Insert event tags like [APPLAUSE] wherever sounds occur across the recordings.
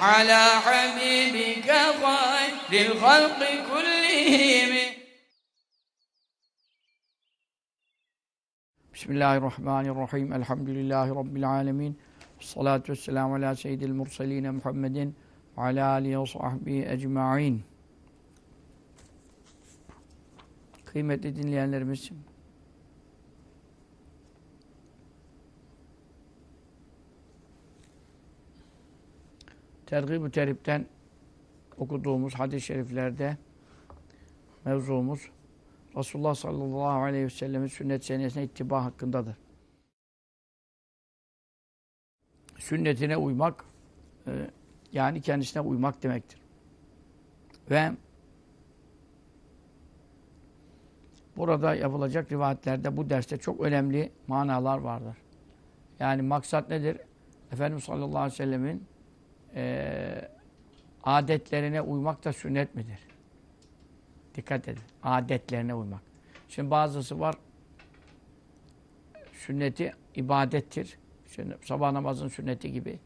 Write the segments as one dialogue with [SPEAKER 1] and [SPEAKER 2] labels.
[SPEAKER 1] على حبيبك خير الخلق كلهم.
[SPEAKER 2] بسم الله الرحمن الرحيم. الحمد لله رب العالمين. الصلاة والسلام على سيد المرسلين محمد وعلى آله وصحبه ecmaîn. Kıymetli dinleyenlerimiz, Tergib-ü Terip'ten okuduğumuz hadis-i şeriflerde mevzumuz Resulullah sallallahu aleyhi ve sellemin sünnet senesine ittiba hakkındadır. Sünnetine uymak e, yani kendisine uymak demektir. Ve burada yapılacak rivayetlerde bu derste çok önemli manalar vardır. Yani maksat nedir? Efendimiz sallallahu aleyhi ve sellemin e, adetlerine uymak da sünnet midir? Dikkat edin. Adetlerine uymak. Şimdi bazısı var sünneti ibadettir. Şimdi sabah namazının sünneti gibi.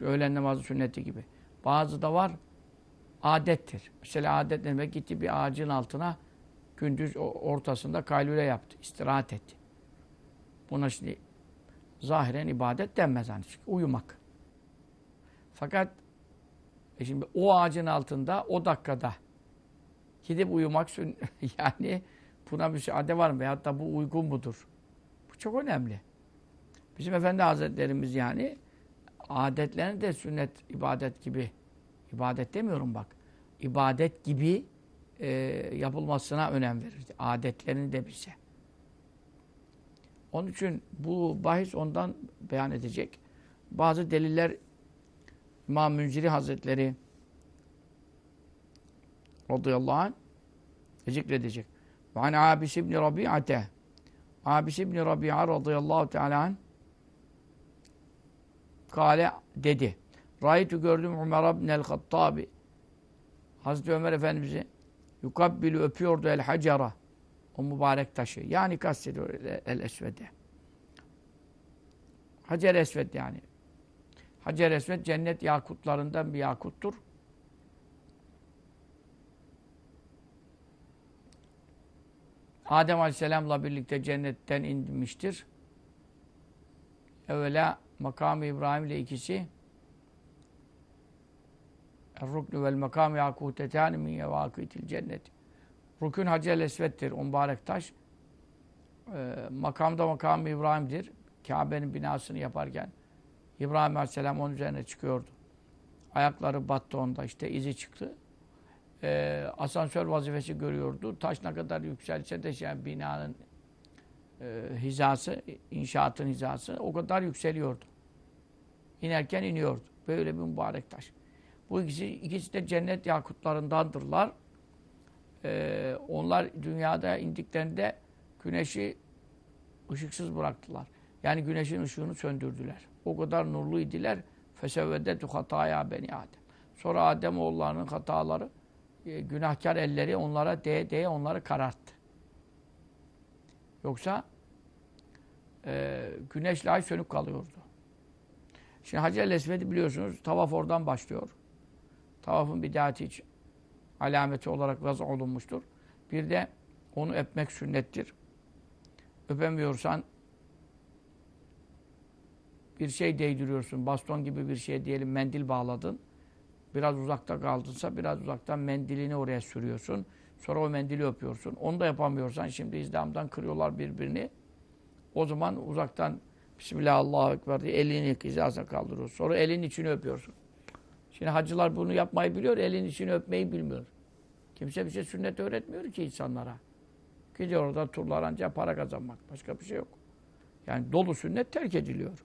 [SPEAKER 2] Öğlen namazının sünneti gibi. Bazı da var adettir. Mesela adet ne demek? Gitti bir ağacın altına gündüz ortasında kaylule yaptı. istirahat etti. Buna şimdi zahiren ibadet denmez hani. Çünkü uyumak. Fakat e şimdi o ağacın altında o dakikada gidip uyumak [LAUGHS] yani buna müsaade var mı? Veyahut da bu uygun mudur? Bu çok önemli. Bizim Efendi Hazretlerimiz yani adetlerini de sünnet, ibadet gibi ibadet demiyorum bak. ibadet gibi e, yapılmasına önem verirdi. Adetlerini de bize. Onun için bu bahis ondan beyan edecek. Bazı deliller İmam Münciri Hazretleri radıyallahu anh zikredecek. Ve an Abis ibn Rabi'ate Abis ibn Rabi'a radıyallahu teala anh Kale dedi. Raytu gördüm Ömer ibn el-Hattabi Hazreti Ömer Efendimiz'i yukabbilu öpüyordu el hacara o mübarek taşı. Yani kastediyor el esvede. Hacer esved yani. Hacer esved cennet yakutlarından bir yakuttur. Adem Aleyhisselam'la birlikte cennetten inmiştir. Evvela makamı İbrahim ile ikisi Er-ruknu vel makam yakutetani min yevakitil cennet. Rukun Hacer Esved'dir, mübarek taş. Ee, makamda makamı İbrahim'dir. Kabe'nin binasını yaparken İbrahim Aleyhisselam onun üzerine çıkıyordu. Ayakları battı onda, işte izi çıktı. Ee, asansör vazifesi görüyordu. Taş ne kadar yükselse de yani binanın e, hizası, inşaatın hizası o kadar yükseliyordu. İnerken iniyordu. Böyle bir mübarek taş. Bu ikisi, ikisi de cennet yakutlarındandırlar. Ee, onlar dünyada indiklerinde güneşi ışıksız bıraktılar. Yani güneşin ışığını söndürdüler. O kadar nurlu idiler. Fesevvedetu hataya beni Adem. Sonra Adem oğullarının hataları, e, günahkar elleri onlara değe değe onları kararttı. Yoksa e, güneşle ay sönük kalıyordu. Şimdi Hacer-i Esved'i biliyorsunuz tavaf oradan başlıyor. Tavafın bidati için alameti olarak vaz olunmuştur. Bir de onu öpmek sünnettir. Öpemiyorsan bir şey değdiriyorsun. Baston gibi bir şey diyelim mendil bağladın. Biraz uzakta kaldınsa biraz uzaktan mendilini oraya sürüyorsun. Sonra o mendili öpüyorsun. Onu da yapamıyorsan şimdi izdamdan kırıyorlar birbirini. O zaman uzaktan Bismillah Allahu Ekber diye elini hizasına kaldırıyorsun. Sonra elin içini öpüyorsun. Şimdi hacılar bunu yapmayı biliyor, elin içini öpmeyi bilmiyor. Kimse bir şey sünnet öğretmiyor ki insanlara. Gidiyor orada turlar ancak para kazanmak. Başka bir şey yok. Yani dolu sünnet terk ediliyor.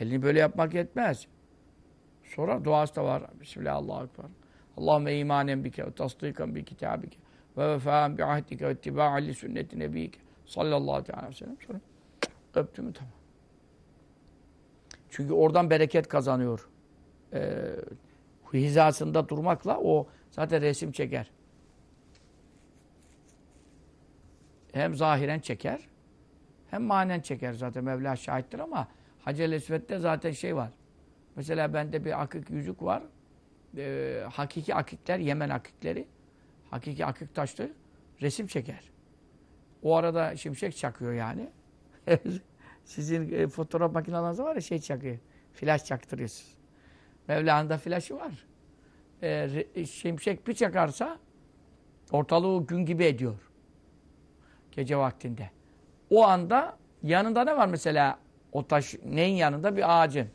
[SPEAKER 2] Elini böyle yapmak yetmez. Sonra duası da var. Bismillah Allahu Ekber. Allahümme imanen bike ve tasdikan bi kitabike ve vefâen bi ahdike ve ittibâ'an li sünneti nebiyike sallallahu aleyhi ve sellem. Sonra öptüm tamam. Çünkü oradan bereket kazanıyor. Ee, hizasında durmakla o zaten resim çeker. Hem zahiren çeker hem manen çeker zaten Mevla şahittir ama Hacer-i Esved'de zaten şey var. Mesela bende bir akık yüzük var. Ee, hakiki akikler, Yemen akikleri. Hakiki akik taşlı resim çeker. O arada şimşek çakıyor yani. [LAUGHS] Sizin e, fotoğraf makineleriniz var ya şey çakıyor. Flash çaktırıyorsunuz. Mevla'nın da flaşı var. Ee, şimşek bir çakarsa ortalığı gün gibi ediyor. Gece vaktinde. O anda yanında ne var mesela? O taş neyin yanında? Bir ağacın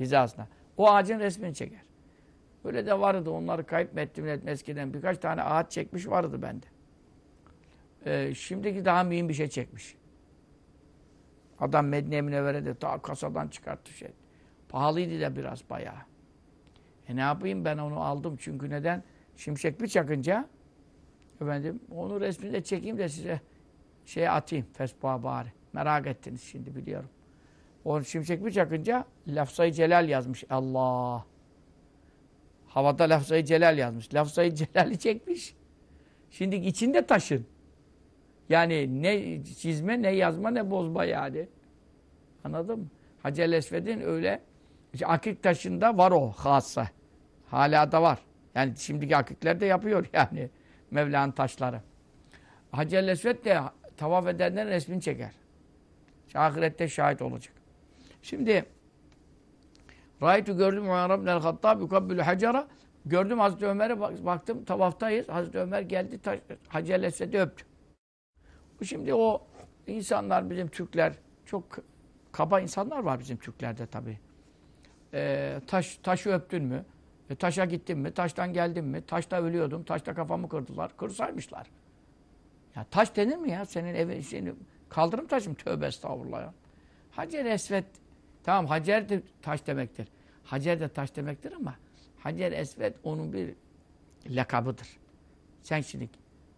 [SPEAKER 2] hizasına. O ağacın resmini çeker. Böyle de vardı. Onları kayıp mı ettim eskiden. Birkaç tane ağaç çekmiş vardı bende. Ee, şimdiki daha mühim bir şey çekmiş. Adam Medine Münevvere'de ta kasadan çıkarttı şey. Pahalıydı da biraz bayağı. E ne yapayım ben onu aldım çünkü neden? Şimşek bir çakınca efendim onu resmini de çekeyim de size şey atayım Facebook'a bari. Merak ettiniz şimdi biliyorum. O şimşek bir çakınca lafzayı celal yazmış. Allah. Havada lafzayı celal yazmış. Lafzayı celali çekmiş. Şimdi içinde taşın. Yani ne çizme, ne yazma, ne bozma yani. Anladın mı? Hacer Esved'in öyle işte akik taşında var o hassa. Hala da var. Yani şimdiki akikler de yapıyor yani. [LAUGHS] Mevla'nın taşları. Hacer Esved de tavaf edenlerin resmini çeker. Ahirette şahit olacak. Şimdi Raytu gördüm Ömer ibn el-Hattab yukabbülü hacara. Gördüm Hazreti Ömer'e baktım tavaftayız. Hazreti Ömer geldi taş, Hacer Esved'i öptü. Şimdi o insanlar bizim Türkler çok kaba insanlar var bizim Türklerde tabii. Ee, taş, taşı öptün mü? E, taşa gittin mi? Taştan geldin mi? Taşta ölüyordum. Taşta kafamı kırdılar. Kırsaymışlar. Ya taş denir mi ya? Senin evin seni kaldırım taşım. Tövbe estağfurullah ya. Hacer Esved tamam Hacer de taş demektir. Hacer de taş demektir ama Hacer Esved onun bir lakabıdır. Sen şimdi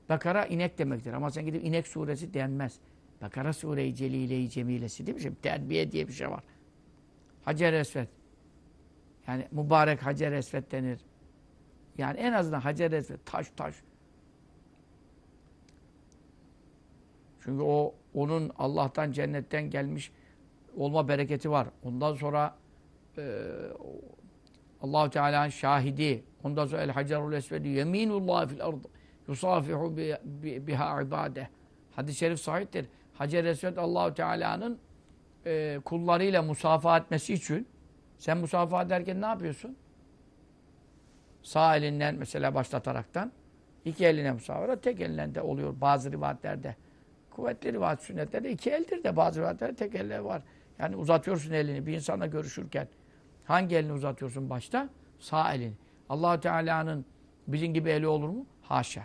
[SPEAKER 2] Bakara inek demektir ama sen gidip inek suresi denmez. Bakara sure-i celile-i cemilesi değil mi? Şimdi terbiye diye bir şey var. Hacer Esved. Yani mübarek Hacer Esved denir. Yani en azından Hacer Esved taş taş. Çünkü o onun Allah'tan cennetten gelmiş olma bereketi var. Ondan sonra e, Allahu Teala'nın şahidi. Ondan sonra el hacerul esvedi yeminullah fil ard yusafihu biha ibade. Hadis-i şerif sahiptir. Hacer esved Allahu Teala'nın e, kullarıyla musafaha etmesi için sen musafaha ederken ne yapıyorsun? Sağ elinden mesela başlataraktan iki eline musafaha, tek elinden de oluyor bazı rivayetlerde. Kuvvetli rivayet sünnetlerde iki eldir de bazı rivayetlerde tek elle var. Yani uzatıyorsun elini bir insanla görüşürken. Hangi elini uzatıyorsun başta? Sağ elini. allah Teala'nın bizim gibi eli olur mu? Haşa.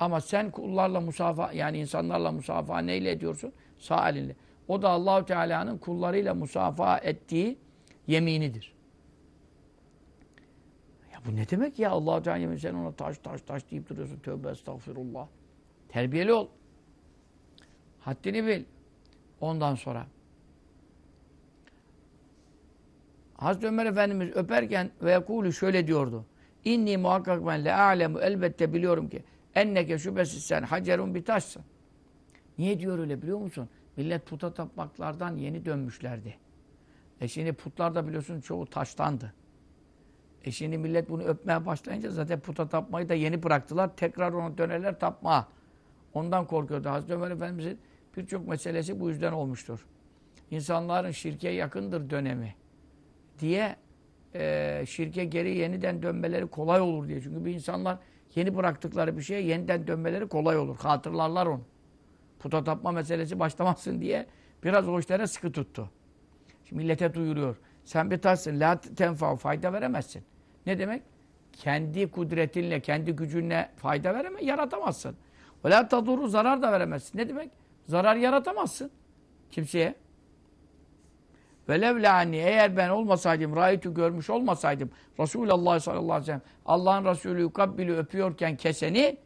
[SPEAKER 2] Ama sen kullarla musafa yani insanlarla musafa neyle ediyorsun? Sağ elinle. O da Allahu Teala'nın kullarıyla musafa ettiği yeminidir. Ya bu ne demek ya Allah Teala yemin sen ona taş taş taş deyip duruyorsun. Tövbe estağfirullah. Terbiyeli ol. Haddini bil. Ondan sonra Hazreti Ömer Efendimiz öperken ve yakulu şöyle diyordu. İnni muhakkak ben le alemu elbette biliyorum ki enneke şüphesiz sen hacerun bir taşsın. Niye diyor öyle biliyor musun? Millet puta tapmaklardan yeni dönmüşlerdi. E şimdi putlar da biliyorsun çoğu taştandı. E şimdi millet bunu öpmeye başlayınca zaten puta tapmayı da yeni bıraktılar. Tekrar onu dönerler tapmaya. Ondan korkuyordu. Hazreti Ömer Efendimiz'in birçok meselesi bu yüzden olmuştur. İnsanların şirke yakındır dönemi diye e, şirke geri yeniden dönmeleri kolay olur diye. Çünkü bir insanlar yeni bıraktıkları bir şeye yeniden dönmeleri kolay olur. Hatırlarlar onu. Puta tapma meselesi başlamasın diye biraz o işlere sıkı tuttu. Şimdi millete duyuruyor. Sen bir taşsın. La tenfa fayda veremezsin. Ne demek? Kendi kudretinle, kendi gücünle fayda vereme, yaratamazsın. Ve la taduru zarar da veremezsin. Ne demek? Zarar yaratamazsın kimseye. Velev lani eğer ben olmasaydım, raitu görmüş olmasaydım Resulullah sallallahu aleyhi ve sellem Allah'ın Resulü yukabbili öpüyorken keseni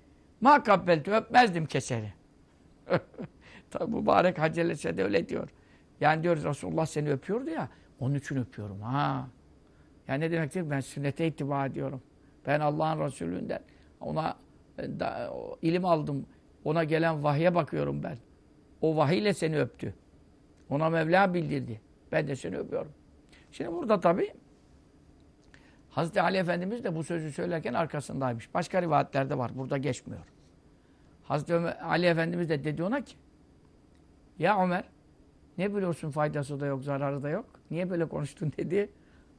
[SPEAKER 2] ma kabbeltü öpmezdim keseni. [LAUGHS] Tabi mübarek Hacı de öyle diyor. Yani diyor Resulullah seni öpüyordu ya onun için öpüyorum. Ha. Yani ne demektir? Ben sünnete ittiba ediyorum. Ben Allah'ın Resulü'nden ona da, o, ilim aldım. Ona gelen vahye bakıyorum ben. O vahiyle seni öptü. Ona Mevla bildirdi. Ben de seni öpüyorum. Şimdi burada tabi Hazreti Ali Efendimiz de bu sözü söylerken arkasındaymış. Başka rivayetlerde var. Burada geçmiyor. Hazreti Ali Efendimiz de dedi ona ki Ya Ömer ne biliyorsun faydası da yok, zararı da yok. Niye böyle konuştun dedi.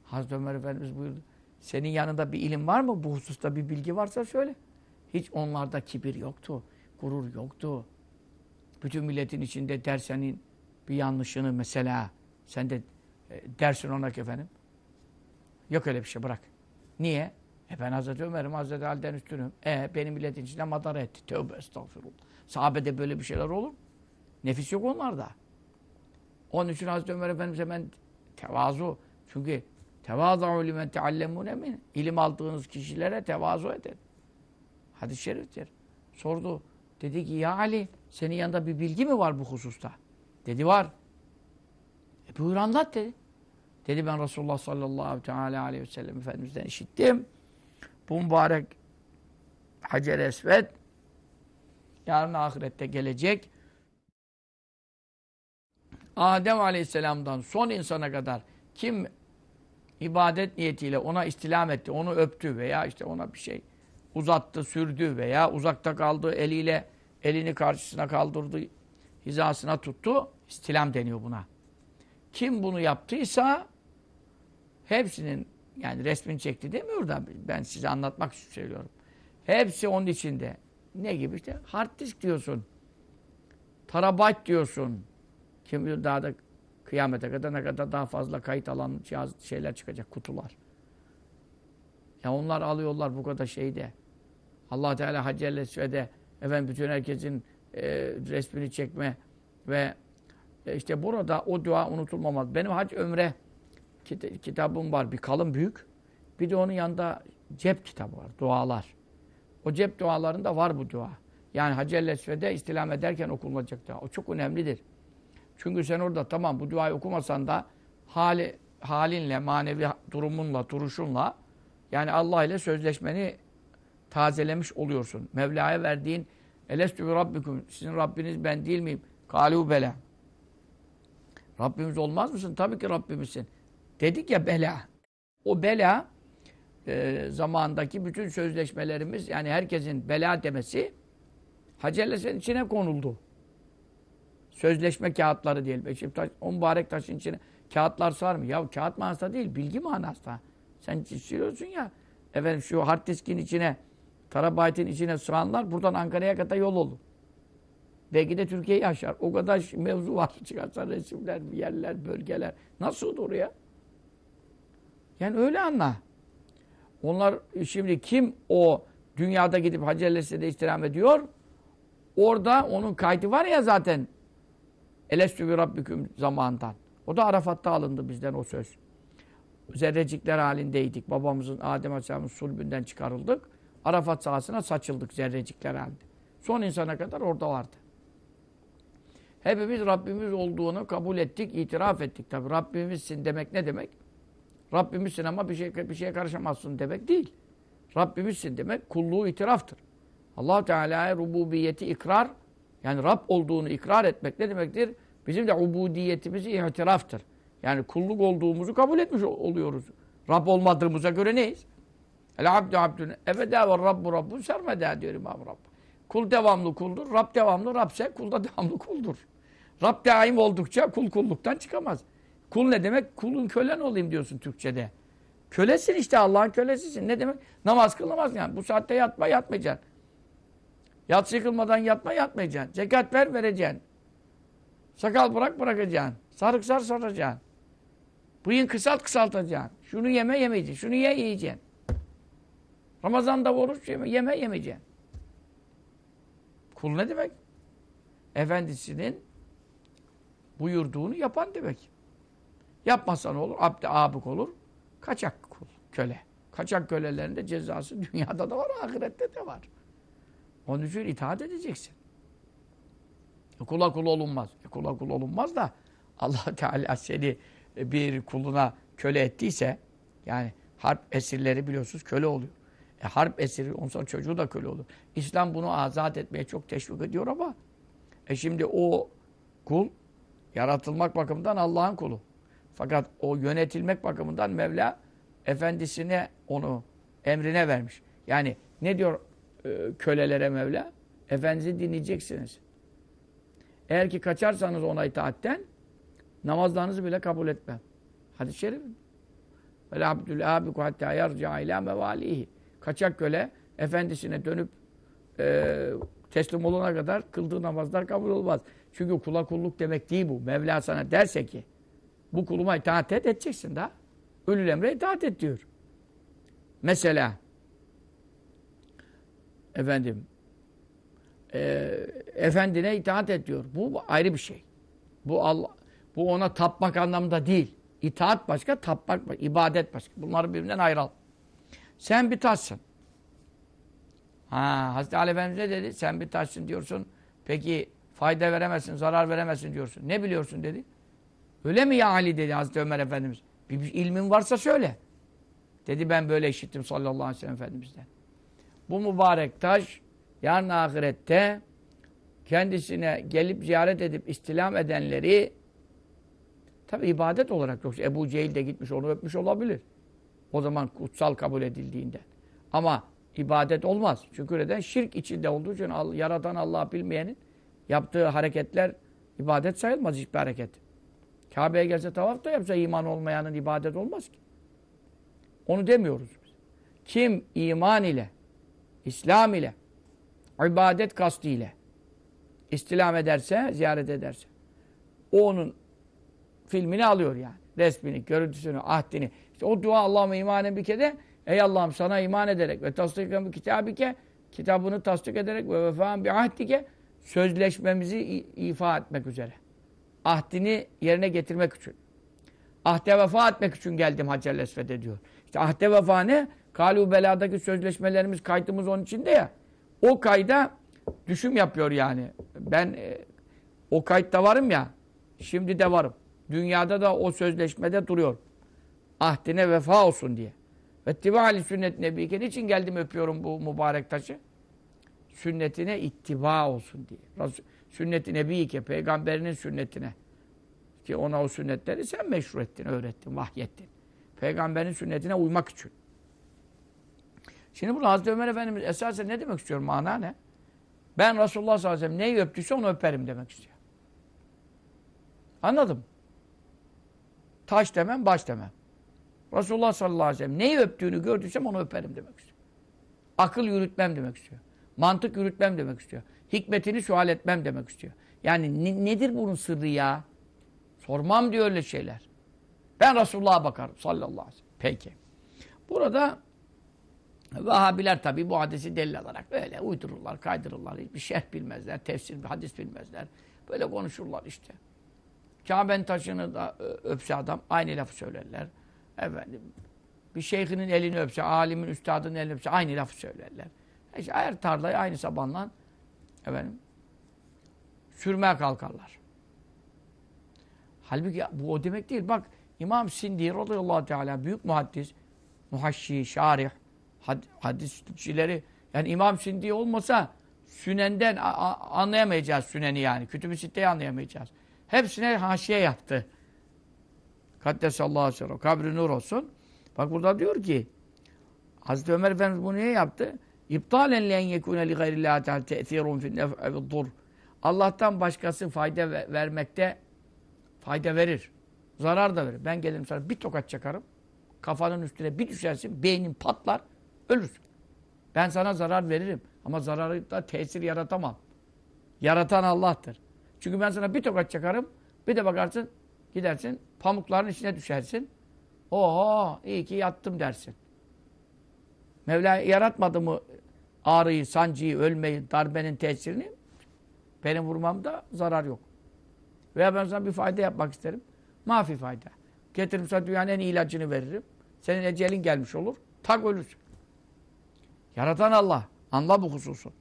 [SPEAKER 2] Hazreti Ömer Efendimiz buyurdu. Senin yanında bir ilim var mı? Bu hususta bir bilgi varsa söyle. Hiç onlarda kibir yoktu. Gurur yoktu. Bütün milletin içinde dersenin bir yanlışını mesela sen de e, dersin ona ki efendim. Yok öyle bir şey bırak. Niye? E ben Hazreti Ömer'im, Hazreti Ali'den üstünüm. E benim milletin içinde madara etti. Tövbe estağfurullah. Sahabede böyle bir şeyler olur. Nefis yok onlarda. Onun için Hazreti Ömer Efendimiz hemen tevazu. Çünkü tevazu limen teallemune min. İlim aldığınız kişilere tevazu edin. Hadis-i şeriftir. Sordu. Dedi ki ya Ali senin yanında bir bilgi mi var bu hususta? Dedi var. E buyur anlat dedi. Dedi ben Resulullah sallallahu aleyhi ve sellem Efendimiz'den işittim. Bu mübarek Hacer Esved yarın ahirette gelecek. Adem aleyhisselamdan son insana kadar kim ibadet niyetiyle ona istilam etti, onu öptü veya işte ona bir şey uzattı, sürdü veya uzakta kaldı, eliyle elini karşısına kaldırdı, hizasına tuttu. İstilam deniyor buna. Kim bunu yaptıysa hepsinin yani resmini çekti demiyor da ben size anlatmak için söylüyorum. Hepsi onun içinde. Ne gibi işte? Hard disk diyorsun. Terabayt diyorsun. Kim bilir daha da kıyamete kadar ne kadar daha fazla kayıt alan cihaz, şeyler çıkacak, kutular. Ya onlar alıyorlar bu kadar şeyde. allah Teala Haccelle Süve'de efendim bütün herkesin e, resmini çekme ve e, işte burada o dua unutulmamaz. Benim hac ömre kit kitabım var. Bir kalın büyük. Bir de onun yanında cep kitabı var. Dualar. O cep dualarında var bu dua. Yani Hacer-i Esved'e istilam ederken okunacak dua. O çok önemlidir. Çünkü sen orada tamam bu duayı okumasan da hali, halinle, manevi durumunla, duruşunla yani Allah ile sözleşmeni tazelemiş oluyorsun. Mevla'ya verdiğin Elestü bi Rabbikum sizin Rabbiniz ben değil miyim? Kalu bela. Rabbimiz olmaz mısın? Tabii ki Rabbimizsin. Dedik ya bela. O bela e, zamandaki bütün sözleşmelerimiz yani herkesin bela demesi Hacerles'in içine konuldu. Sözleşme kağıtları diyelim. Beşiktaş, o mübarek taşın içine kağıtlar sar mı? Ya kağıt manasında değil, bilgi manasında. Sen çiziyorsun ya, efendim şu hard diskin içine, terabaytın içine sığanlar buradan Ankara'ya kadar yol olur. Belki de Türkiye'yi aşar. O kadar mevzu var. [LAUGHS] Çıkarsa resimler, yerler, bölgeler. Nasıl olur ya? Yani öyle anla. Onlar şimdi kim o dünyada gidip Hacı Ellesi'de istirham ediyor? Orada onun kaydı var ya zaten. Elestü bi Rabbiküm zamandan. O da Arafat'ta alındı bizden o söz. Zerrecikler halindeydik. Babamızın Adem Aleyhisselam'ın sulbünden çıkarıldık. Arafat sahasına saçıldık zerrecikler halinde. Son insana kadar orada vardı. Hepimiz Rabbimiz olduğunu kabul ettik, itiraf ettik. Tabi Rabbimizsin demek ne demek? Rabbimizsin ama bir, şey, bir şeye karışamazsın demek değil. Rabbimizsin demek kulluğu itiraftır. allah Teala'ya rububiyeti ikrar, yani Rab olduğunu ikrar etmek ne demektir? Bizim de ubudiyetimizi itiraftır. Yani kulluk olduğumuzu kabul etmiş oluyoruz. Rab olmadığımıza göre neyiz? El abdü abdün ebedâ ve rabbu rabbun sermedâ diyor İmam Rabb. Kul devamlı kuldur, Rab devamlı Rabse, kul da devamlı kuldur. Rab daim oldukça kul kulluktan çıkamaz. Kul ne demek? Kulun kölen olayım diyorsun Türkçe'de. Kölesin işte Allah'ın kölesisin. Ne demek? Namaz kılamaz yani. Bu saatte yatma yatmayacaksın. Yatsı yıkılmadan yatma yatmayacaksın. Zekat ver vereceksin. Sakal bırak bırakacaksın. Sarık sar saracaksın. Bıyın kısalt kısaltacaksın. Şunu yeme yemeyeceksin. Şunu ye yiyeceksin. Ramazan'da oruç yeme, yeme yemeyeceksin. Kul ne demek? Efendisinin buyurduğunu yapan demek. Yapmazsan olur, abde abuk olur. Kaçak kul, köle. Kaçak kölelerin de cezası [LAUGHS] dünyada da var, ahirette de var. Onun için itaat edeceksin. E kula kul olunmaz. E kula kul olunmaz da allah [LAUGHS] Teala seni bir kuluna köle ettiyse yani harp esirleri biliyorsunuz köle oluyor. E harp esiri, ondan sonra çocuğu da köle olur. İslam bunu azat etmeye çok teşvik ediyor ama e şimdi o kul yaratılmak bakımından Allah'ın kulu. Fakat o yönetilmek bakımından Mevla efendisine onu emrine vermiş. Yani ne diyor e, kölelere Mevla? Efendinizi dinleyeceksiniz. Eğer ki kaçarsanız ona itaatten namazlarınızı bile kabul etmem. Hadis-i şerif. Vel abdül abiku hatta yarca ila mevalihi. Kaçak köle efendisine dönüp e, teslim olana kadar kıldığı namazlar kabul olmaz. Çünkü kula kulluk demek değil bu. Mevla sana derse ki bu kuluma itaat et edeceksin da. Ölül emre itaat et diyor. Mesela efendim e, efendine itaat et diyor. Bu ayrı bir şey. Bu Allah bu ona tapmak anlamında değil. İtaat başka, tapmak başka, ibadet başka. Bunları birbirinden ayıralım. Sen bir taşsın. Ha, Hazreti Ali Efendimiz ne dedi? Sen bir taşsın diyorsun. Peki fayda veremezsin, zarar veremezsin diyorsun. Ne biliyorsun dedi. Öyle mi ya Ali dedi Hazreti Ömer Efendimiz. Bir, bir ilmin varsa söyle. Dedi ben böyle işittim sallallahu aleyhi ve sellem Efendimiz'den. Bu mübarek taş yarın ahirette kendisine gelip ziyaret edip istilam edenleri tabi ibadet olarak yoksa Ebu Cehil de gitmiş onu öpmüş olabilir. O zaman kutsal kabul edildiğinde. Ama ibadet olmaz. Çünkü neden? Şirk içinde olduğu için yaratan Allah'ı bilmeyenin yaptığı hareketler ibadet sayılmaz hiçbir hareket. Kabe'ye gelse tavaf da yapsa iman olmayanın ibadet olmaz ki. Onu demiyoruz biz. Kim iman ile, İslam ile, ibadet kastı ile istilam ederse, ziyaret ederse o onun filmini alıyor yani. Resmini, görüntüsünü, ahdini. İşte o dua Allah'ıma imanen bir kere ey Allah'ım sana iman ederek ve tasdikken bir kitabike kitabını tasdik ederek ve vefaan bir ahdike sözleşmemizi ifa etmek üzere. Ahdini yerine getirmek için. Ahde vefa etmek için geldim Hacer Esved'e diyor. İşte ahde vefa ne? Kalu beladaki sözleşmelerimiz, kaydımız onun içinde ya. O kayda düşüm yapıyor yani. Ben e, o kayıtta varım ya. Şimdi de varım. Dünyada da o sözleşmede duruyor. Ahdine vefa olsun diye. Ve tibali sünnet nebiyken için geldim öpüyorum bu mübarek taşı? Sünnetine ittiba olsun diye. Sünnet-i nebiyike, peygamberinin sünnetine. Ki ona o sünnetleri sen meşru ettin, öğrettin, vahyettin. Peygamberin sünnetine uymak için. Şimdi burada Hazreti Ömer Efendimiz esasen ne demek istiyor? Mana ne? Ben Resulullah sallallahu aleyhi ve sellem neyi öptüyse onu öperim demek istiyor. Anladım. Taş demem, baş demem. Resulullah sallallahu aleyhi ve sellem neyi öptüğünü gördüysem onu öperim demek istiyor. Akıl yürütmem demek istiyor. Mantık yürütmem demek istiyor. Hikmetini sual etmem demek istiyor. Yani ne, nedir bunun sırrı ya? Sormam diyor öyle şeyler. Ben Resulullah'a bakarım sallallahu aleyhi ve sellem. Peki. Burada Vahabiler tabi bu hadisi delil alarak böyle uydururlar, kaydırırlar. Hiçbir şerh bilmezler, tefsir, hadis bilmezler. Böyle konuşurlar işte. Kabe'nin taşını da öpse adam aynı lafı söylerler. Efendim, bir şeyhinin elini öpse, alimin, üstadının elini öpse aynı lafı söylerler. İşte her tarlayı aynı sabanla efendim, sürmeye kalkarlar. Halbuki bu o demek değil. Bak İmam Sindi radıyallahu teala büyük muhaddis, muhaşşi, şarih, had, hadisçileri yani İmam Sindi olmasa Sünen'den anlayamayacağız Sünen'i yani. Kütüb-i Sitte'yi anlayamayacağız. Hepsine haşiye yaptı. Kaddesallahu aleyhi ve sellem. Kabri nur olsun. Bak burada diyor ki Hazreti Ömer Efendimiz bunu niye yaptı? İptalen len yekune li gayrillahi teala te'thirun fi nef'i dur. Allah'tan başkası fayda vermekte fayda verir. Zarar da verir. Ben gelirim sana bir tokat çakarım. Kafanın üstüne bir düşersin. Beynin patlar. Ölürsün. Ben sana zarar veririm. Ama zararı da tesir yaratamam. Yaratan Allah'tır. Çünkü ben sana bir tokat çakarım. Bir de bakarsın gidersin pamukların içine düşersin. Oho iyi ki yattım dersin. Mevla yaratmadı mı ağrıyı, sancıyı, ölmeyi, darbenin tesirini? Benim vurmamda zarar yok. Veya ben sana bir fayda yapmak isterim. Mafi fayda. Getiririm sana dünyanın en iyi ilacını veririm. Senin ecelin gelmiş olur. Tak ölürsün. Yaratan Allah. Anla bu hususu.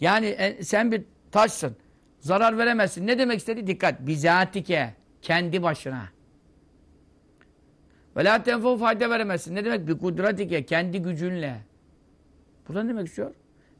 [SPEAKER 2] Yani e, sen bir taşsın. Zarar veremezsin. Ne demek istedi? Dikkat. Bizatike. Kendi başına. Ve la tenfu fayda veremezsin. Ne demek? Bir kudretike. Kendi gücünle. Burada ne demek istiyor?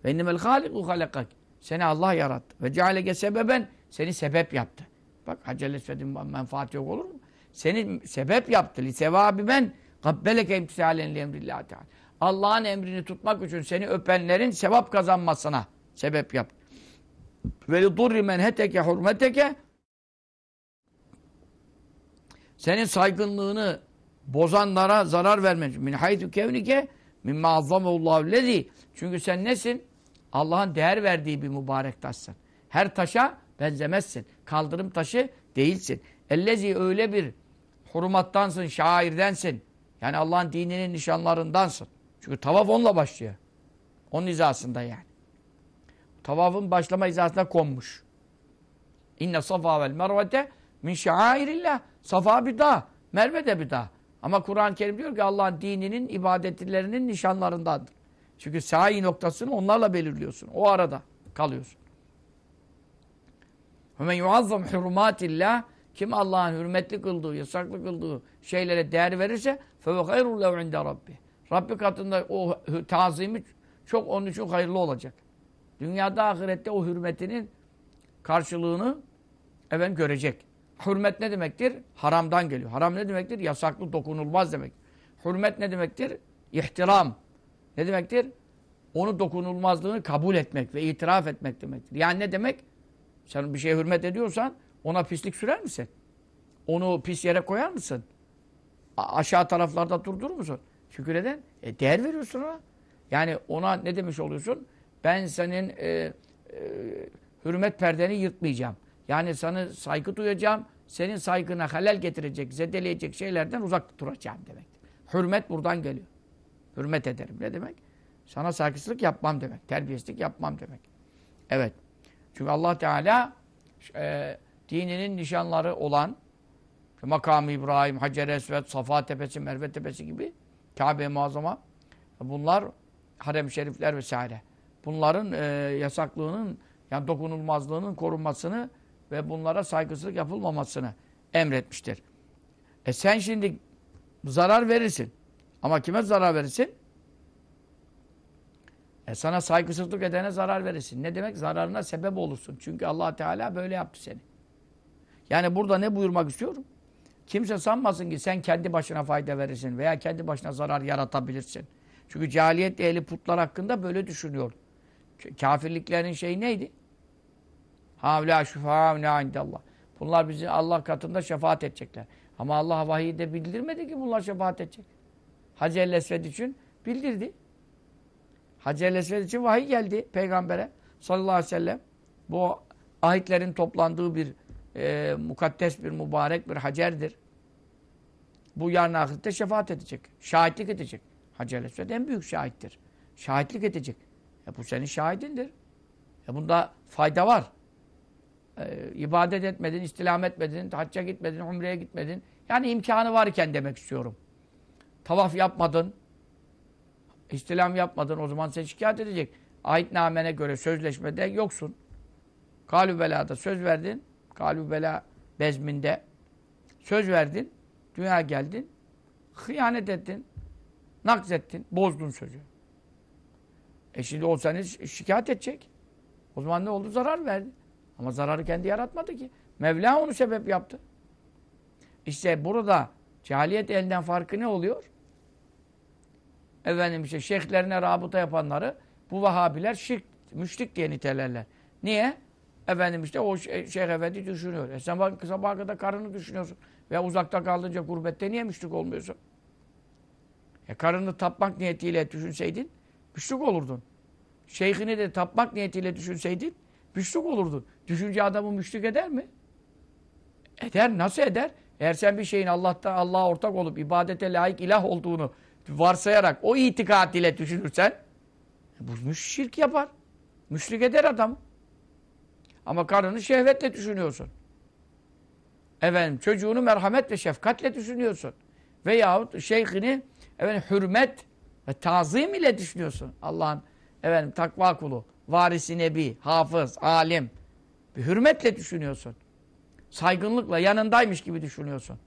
[SPEAKER 2] Ve innemel haliku halakak. Seni Allah yarattı. Ve cealeke sebeben. Seni sebep yaptı. Bak Hacel Esved'in menfaati yok olur mu? Seni sebep yaptı. Li sevabi ben. Kabbeleke imtisalen li emrillah teala. Allah'ın emrini tutmak için seni öpenlerin sevap kazanmasına sebep yaptı. Ve li durri men heteke hurmeteke. Senin saygınlığını bozanlara zarar vermek. Min haythu kevnike mimma azzameullahu lezi. Çünkü sen nesin? Allah'ın değer verdiği bir mübarek taşsın. Her taşa benzemezsin. Kaldırım taşı değilsin. Ellezi öyle bir hurumattansın, şairdensin. Yani Allah'ın dininin nişanlarındansın. Çünkü tavaf onunla başlıyor. Onun hizasında yani. Tavafın başlama hizasına konmuş. İnne safa vel mervete min şairillah. Safa bir dağ, Merve de bir dağ. Ama Kur'an-ı Kerim diyor ki Allah'ın dininin ibadetlerinin nişanlarındandır. Çünkü sahi noktasını onlarla belirliyorsun. O arada kalıyorsun. Hemen yuazzam hurumatillah kim Allah'ın hürmetli kıldığı, yasaklı kıldığı şeylere değer verirse فَوَ خَيْرُ لَوْ عِنْدَ Rabbi. Rabbi katında o tazimi çok onun için hayırlı olacak. Dünyada ahirette o hürmetinin karşılığını efendim görecek. Hürmet ne demektir? Haramdan geliyor. Haram ne demektir? Yasaklı, dokunulmaz demek. Hürmet ne demektir? İhtiram. Ne demektir? Onu dokunulmazlığını kabul etmek ve itiraf etmek demektir. Yani ne demek? Sen bir şeye hürmet ediyorsan ona pislik sürer misin? Onu pis yere koyar mısın? A aşağı taraflarda durdurur musun? Çünkü neden? E, değer veriyorsun ona. Yani ona ne demiş oluyorsun? Ben senin e, e, hürmet perdeni yırtmayacağım. Yani sana saygı duyacağım. Senin saygına halel getirecek, zedeleyecek şeylerden uzak duracağım demektir. Hürmet buradan geliyor. Hürmet ederim. Ne demek? Sana saygısızlık yapmam demek. Terbiyesizlik yapmam demek. Evet. Çünkü Allah Teala e, dininin nişanları olan makam İbrahim, Hacer Esved, Safa Tepesi, Merve Tepesi gibi Kabe-i Muazzama bunlar harem-i şerifler vesaire. Bunların e, yasaklığının yani dokunulmazlığının korunmasını ve bunlara saygısızlık yapılmamasını emretmiştir. E sen şimdi zarar verirsin. Ama kime zarar verirsin? E sana saygısızlık edene zarar verirsin. Ne demek? Zararına sebep olursun. Çünkü allah Teala böyle yaptı seni. Yani burada ne buyurmak istiyorum? Kimse sanmasın ki sen kendi başına fayda verirsin veya kendi başına zarar yaratabilirsin. Çünkü cahiliyet ehli putlar hakkında böyle düşünüyor. Kafirliklerin şeyi neydi? Havla şufâ'na indallah. Bunlar bizi Allah katında şefaat edecekler. Ama Allah vahiyde bildirmedi ki bunlar şefaat edecek. Hacı el-Esved için bildirdi. Hacı el-Esved için vahiy geldi peygambere sallallahu aleyhi ve sellem. Bu ahitlerin toplandığı bir e, mukaddes bir mübarek bir hacerdir. Bu yarın ahirette şefaat edecek. Şahitlik edecek. Hacı el-Esved en büyük şahittir. Şahitlik edecek. E bu senin şahidindir. E bunda fayda var. E, ibadet etmedin, istilam etmedin, hacca gitmedin, umreye gitmedin. Yani imkanı varken demek istiyorum. Tavaf yapmadın, istilam yapmadın o zaman seni şikayet edecek. Ayetnamene göre sözleşmede yoksun. Kalü belada söz verdin. Kalü bela bezminde söz verdin. Dünya geldin. Hıyanet ettin. Nakzettin. Bozdun sözü. E şimdi o seni şikayet edecek. O zaman ne oldu? Zarar verdi. Ama zararı kendi yaratmadı ki. Mevla onu sebep yaptı. İşte burada cahiliyet elinden farkı ne oluyor? Efendim işte şeyhlerine rabıta yapanları bu Vahabiler şirk, müşrik diye nitelerler. Niye? Efendim işte o şeyh efendi düşünüyor. E sen bak sabaha kadar karını düşünüyorsun. Veya uzakta kalınca gurbette niye müşrik olmuyorsun? E karını tapmak niyetiyle düşünseydin müşrik olurdun. Şeyhini de tapmak niyetiyle düşünseydin müşrik olurdun. Düşünce adamı müşrik eder mi? Eder. Nasıl eder? Eğer sen bir şeyin Allah'ta Allah'a ortak olup ibadete layık ilah olduğunu varsayarak o itikat ile düşünürsen e, bu şirk yapar. Müşrik eder adam. Ama karını şehvetle düşünüyorsun. efendim çocuğunu merhamet ve şefkatle düşünüyorsun. Veyahut şeyhini efendim hürmet ve tazim ile düşünüyorsun. Allah'ın efendim takva kulu, varisi nebi, hafız, alim. Bir hürmetle düşünüyorsun. Saygınlıkla yanındaymış gibi düşünüyorsun.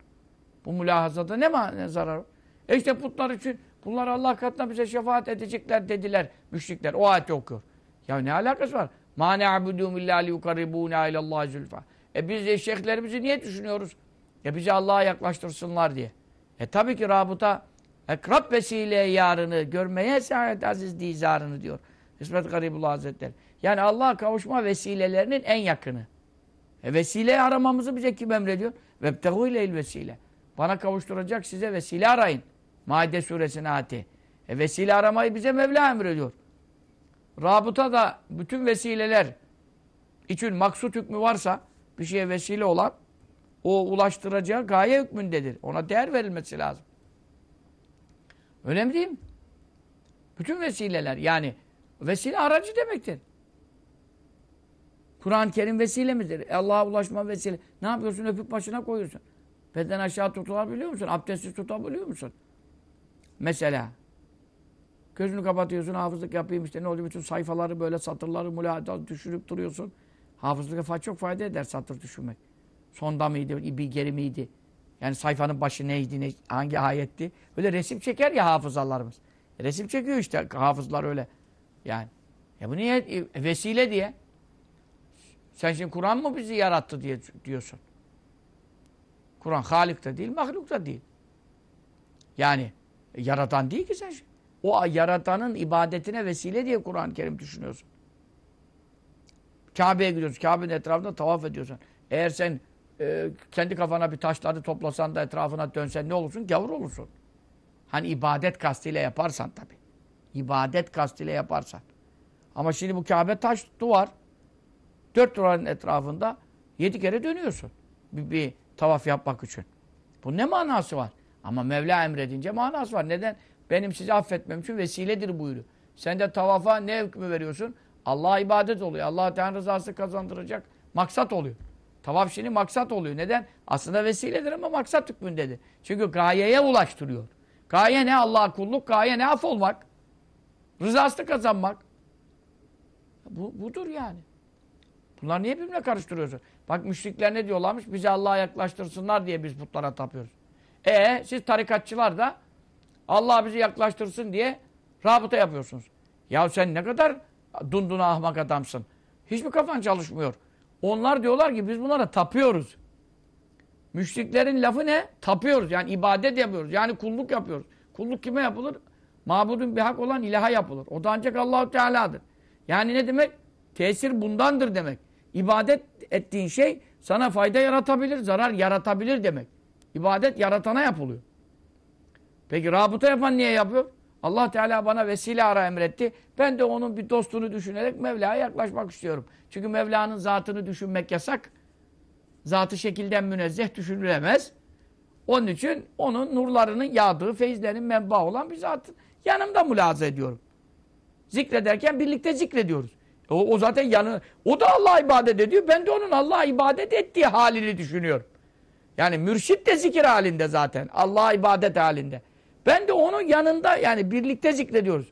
[SPEAKER 2] Bu mülahazada ne, ne zarar? E işte putlar için bunlar Allah katına bize şefaat edecekler dediler müşrikler. O ayeti okuyor. Ya ne alakası var? Ma ne'abudûm illâ liyukarribûnâ ilallâhi zülfâ. E biz de şeyhlerimizi niye düşünüyoruz? E bizi Allah'a yaklaştırsınlar diye. E tabii ki rabıta ekrab vesile yarını görmeye saadet aziz dizarını diyor. İsmet Garibullah Hazretleri. Yani Allah'a kavuşma vesilelerinin en yakını. E vesile aramamızı bize kim emrediyor? Vebtehu ileyl vesile. Bana kavuşturacak size vesile arayın. Maide suresine ati. E vesile aramayı bize Mevla emrediyor. Rabıta da bütün vesileler için maksut hükmü varsa bir şeye vesile olan o ulaştıracağı gaye hükmündedir. Ona değer verilmesi lazım. Önemli değil mi? Bütün vesileler yani vesile aracı demektir. Kur'an-ı Kerim vesile midir? E, Allah'a ulaşma vesile. Ne yapıyorsun? Öpüp başına koyuyorsun. Beden aşağı tutulabiliyor musun? Abdestsiz tutabiliyor musun? Mesela. Gözünü kapatıyorsun, hafızlık yapayım işte ne oluyor? Bütün sayfaları böyle satırları mülahada düşürüp duruyorsun. Hafızlık çok fayda eder satır düşünmek. Sonda mıydı, bir geri miydi? Yani sayfanın başı neydi, ne, hangi ayetti? Böyle resim çeker ya hafızalarımız. Resim çekiyor işte hafızlar öyle. Yani. Ya bu niye? E, vesile diye. Sen şimdi Kur'an mı bizi yarattı diye diyorsun. Kur'an Halik de değil, mahluk da değil. Yani e, yaratan değil ki sen şimdi. O yaratanın ibadetine vesile diye Kur'an-ı Kerim düşünüyorsun. Kabe'ye gidiyorsun. Kabe'nin etrafında tavaf ediyorsun. Eğer sen e, kendi kafana bir taşları toplasan da etrafına dönsen ne olursun? Gavur olursun. Hani ibadet kastıyla yaparsan tabi. İbadet kastıyla yaparsan. Ama şimdi bu Kabe taş duvar. Dört duvarın etrafında yedi kere dönüyorsun. Bir, bir tavaf yapmak için. Bu ne manası var? Ama Mevla emredince manası var. Neden? Benim sizi affetmem için vesiledir buyuruyor. Sen de tavafa ne hükmü veriyorsun? Allah'a ibadet oluyor. Allah Teala rızası kazandıracak maksat oluyor. Tavaf şimdi maksat oluyor. Neden? Aslında vesiledir ama maksat hükmündedir. Çünkü gayeye ulaştırıyor. Gaye ne? Allah'a kulluk. Gaye ne? Af olmak. Rızasını kazanmak. Bu, budur yani. Bunlar niye birbirine karıştırıyorsun? Bak müşrikler ne diyorlarmış? Bizi Allah'a yaklaştırsınlar diye biz putlara tapıyoruz. E siz tarikatçılar da Allah bizi yaklaştırsın diye rabıta yapıyorsunuz. Ya sen ne kadar dunduna ahmak adamsın. Hiç mi kafan çalışmıyor? Onlar diyorlar ki biz bunlara tapıyoruz. Müşriklerin lafı ne? Tapıyoruz. Yani ibadet yapıyoruz. Yani kulluk yapıyoruz. Kulluk kime yapılır? Mabudun bir hak olan ilaha yapılır. O da ancak Allahu Teala'dır. Yani ne demek? Tesir bundandır demek. İbadet ettiğin şey sana fayda yaratabilir, zarar yaratabilir demek. İbadet yaratana yapılıyor. Peki rabıta yapan niye yapıyor? Allah Teala bana vesile ara emretti. Ben de onun bir dostunu düşünerek Mevla'ya yaklaşmak istiyorum. Çünkü Mevla'nın zatını düşünmek yasak. Zatı şekilden münezzeh düşünülemez. Onun için onun nurlarının yağdığı, feyizlerinin menba olan bir zat yanımda mülaza ediyorum. Zikrederken birlikte zikrediyoruz. O, o zaten yanı, o da Allah'a ibadet ediyor. Ben de onun Allah'a ibadet ettiği halini düşünüyorum. Yani mürşit de zikir halinde zaten. Allah'a ibadet halinde. Ben de onun yanında yani birlikte zikrediyoruz.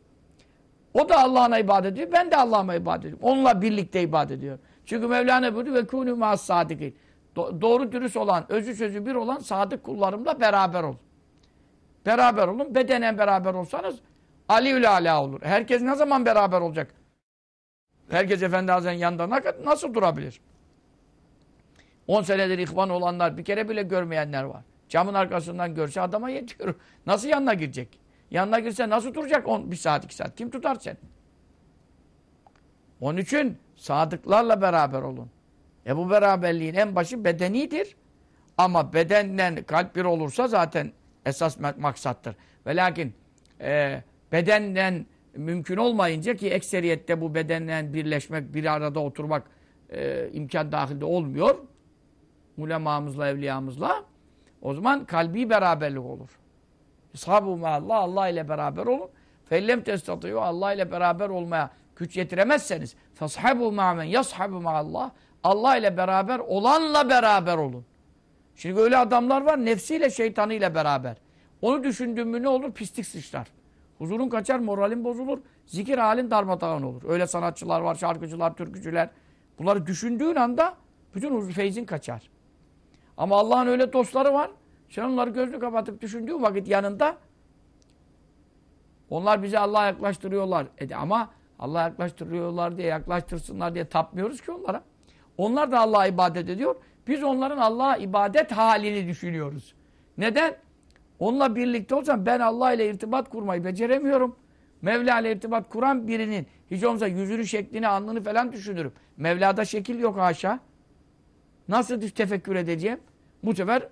[SPEAKER 2] O da Allah'ına ibadet ediyor. Ben de Allah'ıma ibadet ediyorum. Onunla birlikte ibadet ediyorum. Çünkü Mevlana buyurdu ve kûnû mâs sadikin. doğru dürüst olan, özü sözü bir olan sadık kullarımla beraber olun. Beraber olun. Bedenen beraber olsanız Ali ala olur. Herkes ne zaman beraber olacak? Herkes Efendi Hazretleri'nin yanında nasıl durabilir? 10 senedir ihvan olanlar bir kere bile görmeyenler var. Camın arkasından görse adama yetiyor. [LAUGHS] Nasıl yanına girecek? Yanına girse nasıl duracak on, bir saat iki saat? Kim tutar sen? Onun için sadıklarla beraber olun. E bu beraberliğin en başı bedenidir. Ama bedenden kalp bir olursa zaten esas maksattır. Ve lakin e, bedenden mümkün olmayınca ki ekseriyette bu bedenle birleşmek, bir arada oturmak e, imkan dahilde olmuyor. Ulemamızla, evliyamızla. O zaman kalbi beraberlik olur. İshabu Allah, Allah ile beraber olun. Fellem testatıyor Allah ile beraber olmaya güç yetiremezseniz feshabu ma'men yashabu Allah Allah ile beraber olanla beraber olun. Şimdi öyle adamlar var nefsiyle şeytanıyla beraber. Onu düşündüğün mü ne olur? Pislik sıçrar. Huzurun kaçar, moralin bozulur. Zikir halin darmadağın olur. Öyle sanatçılar var, şarkıcılar, türkücüler. Bunları düşündüğün anda bütün huzur feyzin kaçar. Ama Allah'ın öyle dostları var. Sen onları gözünü kapatıp düşündüğün vakit yanında onlar bizi Allah'a yaklaştırıyorlar. E ama Allah'a yaklaştırıyorlar diye yaklaştırsınlar diye tapmıyoruz ki onlara. Onlar da Allah'a ibadet ediyor. Biz onların Allah'a ibadet halini düşünüyoruz. Neden? Onunla birlikte olsam ben Allah ile irtibat kurmayı beceremiyorum. Mevla ile irtibat kuran birinin hiç olmazsa yüzünü, şeklini, alnını falan düşünürüm. Mevla'da şekil yok haşa. Nasıl tefekkür edeceğim? Bu sefer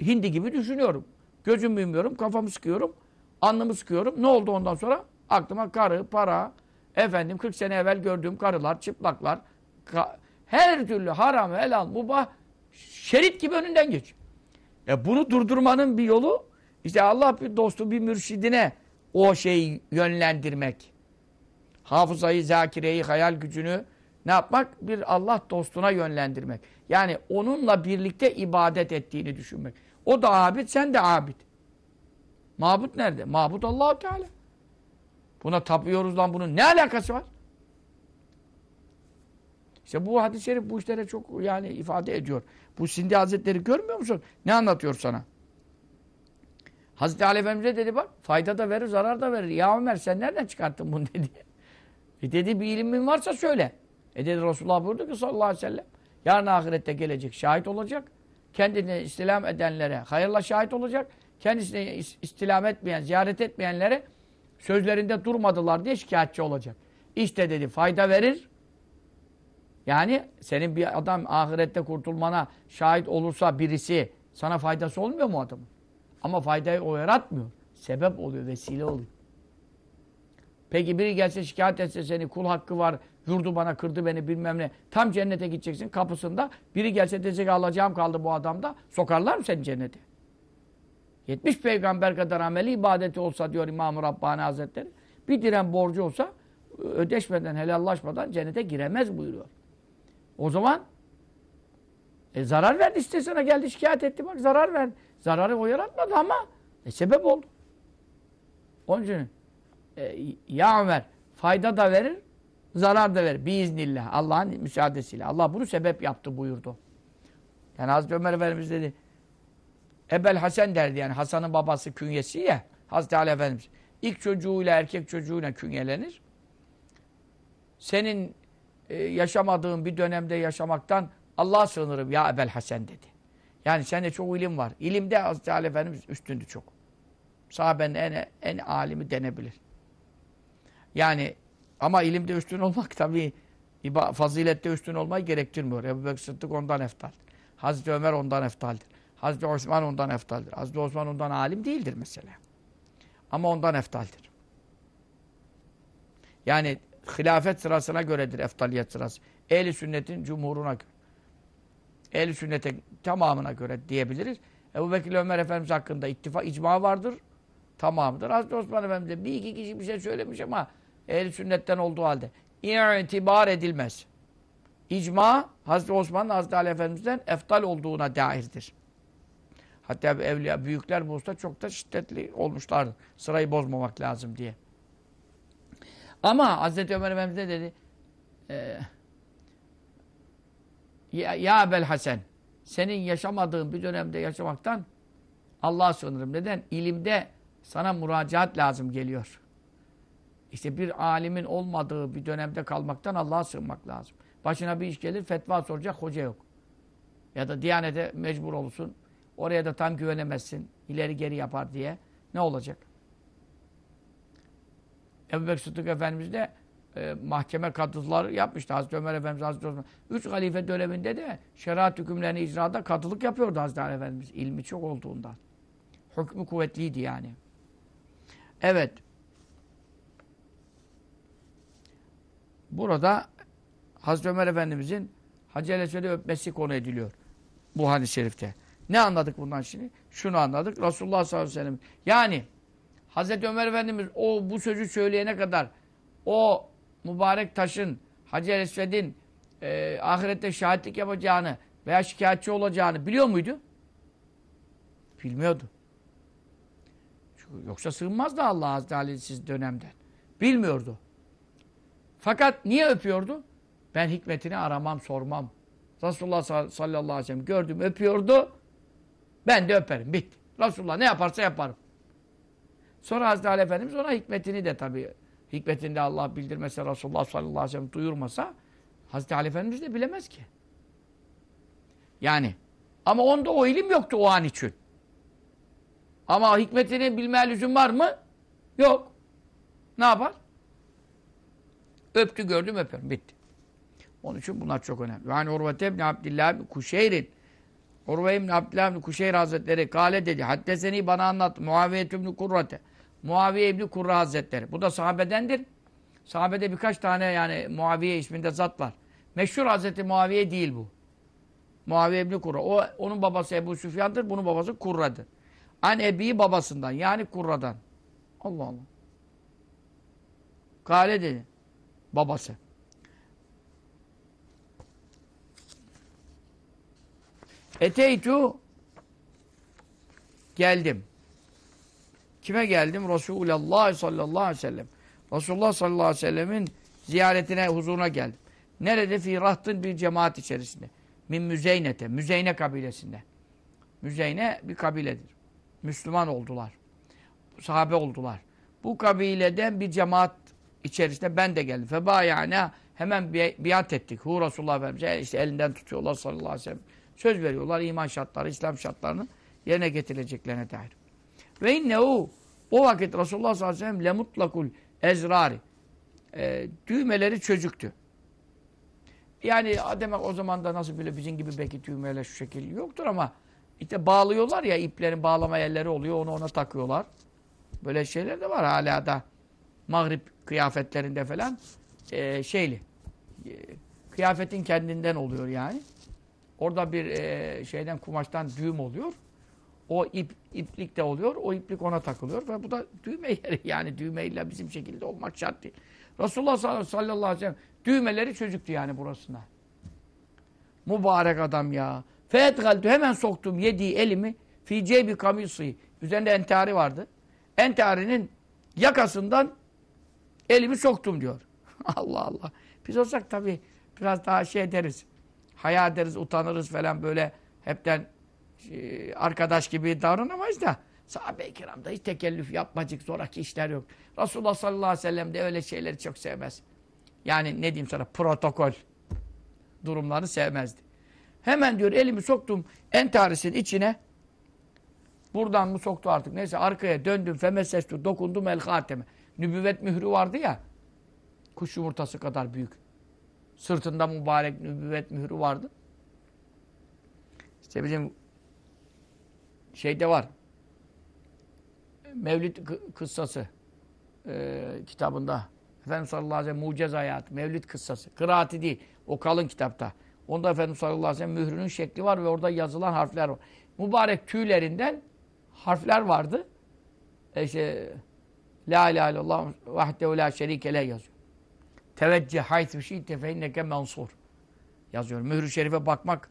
[SPEAKER 2] hindi gibi düşünüyorum. Gözüm büyümüyorum, kafamı sıkıyorum, alnımı sıkıyorum. Ne oldu ondan sonra? Aklıma karı, para, efendim 40 sene evvel gördüğüm karılar, çıplaklar, ka her türlü haram, helal, mubah, şerit gibi önünden geç. E bunu durdurmanın bir yolu işte Allah bir dostu, bir mürşidine o şeyi yönlendirmek. Hafızayı, zakireyi, hayal gücünü ne yapmak? Bir Allah dostuna yönlendirmek. Yani onunla birlikte ibadet ettiğini düşünmek. O da abid, sen de abid. Mabut nerede? Mabut Allahu Teala. Buna tapıyoruz lan bunun ne alakası var? İşte bu hadis-i şerif bu işlere çok yani ifade ediyor. Bu Sindi Hazretleri görmüyor musun? Ne anlatıyor sana? Hazreti Ali Efendimiz'e dedi bak fayda da verir zarar da verir. Ya Ömer sen nereden çıkarttın bunu [LAUGHS] dedi. E dedi bir ilimin varsa söyle. E dedi Resulullah buyurdu ki sallallahu aleyhi ve sellem yarın ahirette gelecek şahit olacak. Kendine istilam edenlere hayırla şahit olacak. Kendisine istilam etmeyen, ziyaret etmeyenlere sözlerinde durmadılar diye şikayetçi olacak. İşte dedi fayda verir. Yani senin bir adam ahirette kurtulmana şahit olursa birisi sana faydası olmuyor mu adamın? Ama faydayı o yaratmıyor. Sebep oluyor, vesile oluyor. Peki biri gelse şikayet etse seni, kul hakkı var, yurdu bana kırdı beni bilmem ne. Tam cennete gideceksin kapısında. Biri gelse dese alacağım kaldı bu adamda. Sokarlar mı seni cennete? 70 peygamber kadar ameli ibadeti olsa diyor İmam-ı Rabbani Hazretleri. Bir diren borcu olsa ödeşmeden, helallaşmadan cennete giremez buyuruyor. O zaman e, zarar verdi işte sana geldi şikayet etti bak zarar verdi. Zararı o yaratmadı ama e, sebep oldu. Onun için e, ya Ömer fayda da verir, zarar da verir. Biiznillah. Allah'ın müsaadesiyle. Allah bunu sebep yaptı buyurdu. Yani Hazreti Ömer Efendimiz dedi Ebel Hasan derdi yani Hasan'ın babası künyesi ya Hazreti Ali Efendimiz. İlk çocuğuyla erkek çocuğuyla künyelenir. Senin e, yaşamadığın bir dönemde yaşamaktan Allah'a sığınırım ya Ebel Hasan dedi. Yani sende çok ilim var. İlimde Hazreti Ali Efendimiz üstündü çok. Sahabenin en, en alimi denebilir. Yani ama ilimde üstün olmak [LAUGHS] tabii fazilette üstün olmayı gerektirmiyor. Ebu Bekir Sıddık ondan eftaldir. Hazreti Ömer ondan eftaldir. Hazreti Osman ondan eftaldir. Hazreti Osman ondan alim değildir mesela. Ama ondan eftaldir. Yani hilafet sırasına göredir eftaliyet sırası. Ehli sünnetin cumhuruna göre. Ehli sünnete tamamına göre diyebiliriz. Ebu Bekir Ömer Efendimiz hakkında ittifak, icma vardır. Tamamdır. Hazreti Osman Efendimiz de bir iki kişi bir şey söylemiş ama ehli sünnetten olduğu halde itibar edilmez. İcma Hazreti Osman Hazreti Ali Efendimiz'den eftal olduğuna dairdir. Hatta evliya büyükler bu usta çok da şiddetli olmuşlardı. Sırayı bozmamak lazım diye. Ama Hazreti Ömer Efendimiz de dedi e, ya, ya Bel Hasan senin yaşamadığın bir dönemde yaşamaktan Allah'a sığınırım. Neden? İlimde sana müracaat lazım geliyor. İşte bir alimin olmadığı bir dönemde kalmaktan Allah'a sığınmak lazım. Başına bir iş gelir, fetva soracak hoca yok. Ya da Diyanet'e mecbur olursun. Oraya da tam güvenemezsin. İleri geri yapar diye. Ne olacak? Ebu Bekir Sıddık Efendimiz de e, mahkeme kadıları yapmıştı. Hazreti Ömer Efendimiz, Hazreti Osman. Üç halife döneminde de şeriat hükümlerini icrada kadılık yapıyordu Hazreti Ali Efendimiz. İlmi çok olduğundan. Hükmü kuvvetliydi yani. Evet. Burada Hazreti Ömer Efendimizin Hacı el öpmesi konu ediliyor. Bu hadis-i şerifte. Ne anladık bundan şimdi? Şunu anladık. Resulullah sallallahu aleyhi ve sellem. Yani Hazreti Ömer Efendimiz o bu sözü söyleyene kadar o mübarek taşın Hacı el-Esved'in e, ahirette şahitlik yapacağını veya şikayetçi olacağını biliyor muydu? Bilmiyordu. Çünkü Yoksa sığınmazdı Allah Azze ve Celle siz dönemden. Bilmiyordu. Fakat niye öpüyordu? Ben hikmetini aramam, sormam. Resulullah sallallahu aleyhi ve sellem gördüm, öpüyordu. Ben de öperim. Bitti. Resulullah ne yaparsa yaparım. Sonra Hazreti Ali Efendimiz ona hikmetini de tabii hikmetini de Allah bildirmese Resulullah sallallahu aleyhi ve sellem duyurmasa Hazreti Ali Efendimiz de bilemez ki. Yani ama onda o ilim yoktu o an için. Ama hikmetini bilmeye lüzum var mı? Yok. Ne yapar? Öptü gördüm öperim. Bitti. Onun için bunlar çok önemli. Yani Urve ibn Abdillah ibn Kuşeyr'in Urve ibn Abdillah ibn Kuşeyr Hazretleri kale dedi. Haddeseni bana anlat. Muaviye ibn Kurrate. Muaviye ibn Kurra Hazretleri. Bu da sahabedendir. Sahabede birkaç tane yani Muaviye isminde zat var. Meşhur Hazreti Muaviye değil bu. Muaviye ibn Kurra. O, onun babası Ebu Süfyan'dır. Bunun babası Kurra'dır. An Ebi babasından yani Kurra'dan. Allah Allah. Kale dedi. Babası. Eteytu geldim. Kime geldim? Resulullah sallallahu aleyhi ve sellem. Resulullah sallallahu aleyhi ve sellemin ziyaretine, huzuruna geldim. Nerede? Fi rahtın bir cemaat içerisinde. Min Müzeynete, Müzeyne kabilesinde. Müzeyne bir kabiledir. Müslüman oldular. Sahabe oldular. Bu kabileden bir cemaat içerisinde ben de geldim. Feba yani hemen bi biat ettik. Hu Resulullah Efendimiz'e işte elinden tutuyorlar sallallahu aleyhi ve sellem. Söz veriyorlar iman şartları, İslam şartlarını yerine getireceklerine dair. Ve innehu o vakit Resulullah sallallahu aleyhi ve sellem lemutlakul ezrari e, düğmeleri çocuktu. Yani demek o zaman da nasıl böyle bizim gibi belki düğmeler şu şekil yoktur ama işte bağlıyorlar ya iplerin bağlama yerleri oluyor onu ona takıyorlar. Böyle şeyler de var hala da. Mağrip kıyafetlerinde falan e, şeyli. E, kıyafetin kendinden oluyor yani. Orada bir e, şeyden kumaştan düğüm oluyor. O ip iplik de oluyor. O iplik ona takılıyor ve bu da düğme yeri. [LAUGHS] Yani düğmeyle bizim şekilde olmak şart değil. Resulullah sallallahu aleyhi ve sellem düğmeleri çocuktu yani burasına. Mübarek adam ya. Fetgaltu hemen soktum yediği elimi fi cebi kamisi. Üzerinde entari vardı. Entarinin yakasından elimi soktum diyor. [LAUGHS] Allah Allah. Biz olsak tabii biraz daha şey ederiz. Haya ederiz, utanırız falan böyle hepten arkadaş gibi davranamayız da sahabe-i kiramda hiç tekellüf yapmacık zoraki işler yok. Resulullah sallallahu aleyhi ve sellem de öyle şeyleri çok sevmez. Yani ne diyeyim sana protokol durumları sevmezdi. Hemen diyor elimi soktum entarisinin içine. Buradan mı soktu artık neyse arkaya döndüm femesestu dokundum el hateme. Nübüvvet mührü vardı ya kuş yumurtası kadar büyük. Sırtında mübarek nübüvvet mührü vardı. İşte bizim şeyde var. Mevlid kıssası e, kitabında. Efendimiz sallallahu aleyhi ve sellem mucez hayatı, Mevlid kıssası. Kıraati değil. O kalın kitapta. Onda Efendimiz sallallahu aleyhi ve sellem mührünün şekli var ve orada yazılan harfler var. Mübarek tüylerinden harfler vardı. E işte La ilahe illallah vahdehu la şerike le yazıyor. Tevecceh haythu şi'te fe inneke mensur. Yazıyor. Mührü şerife bakmak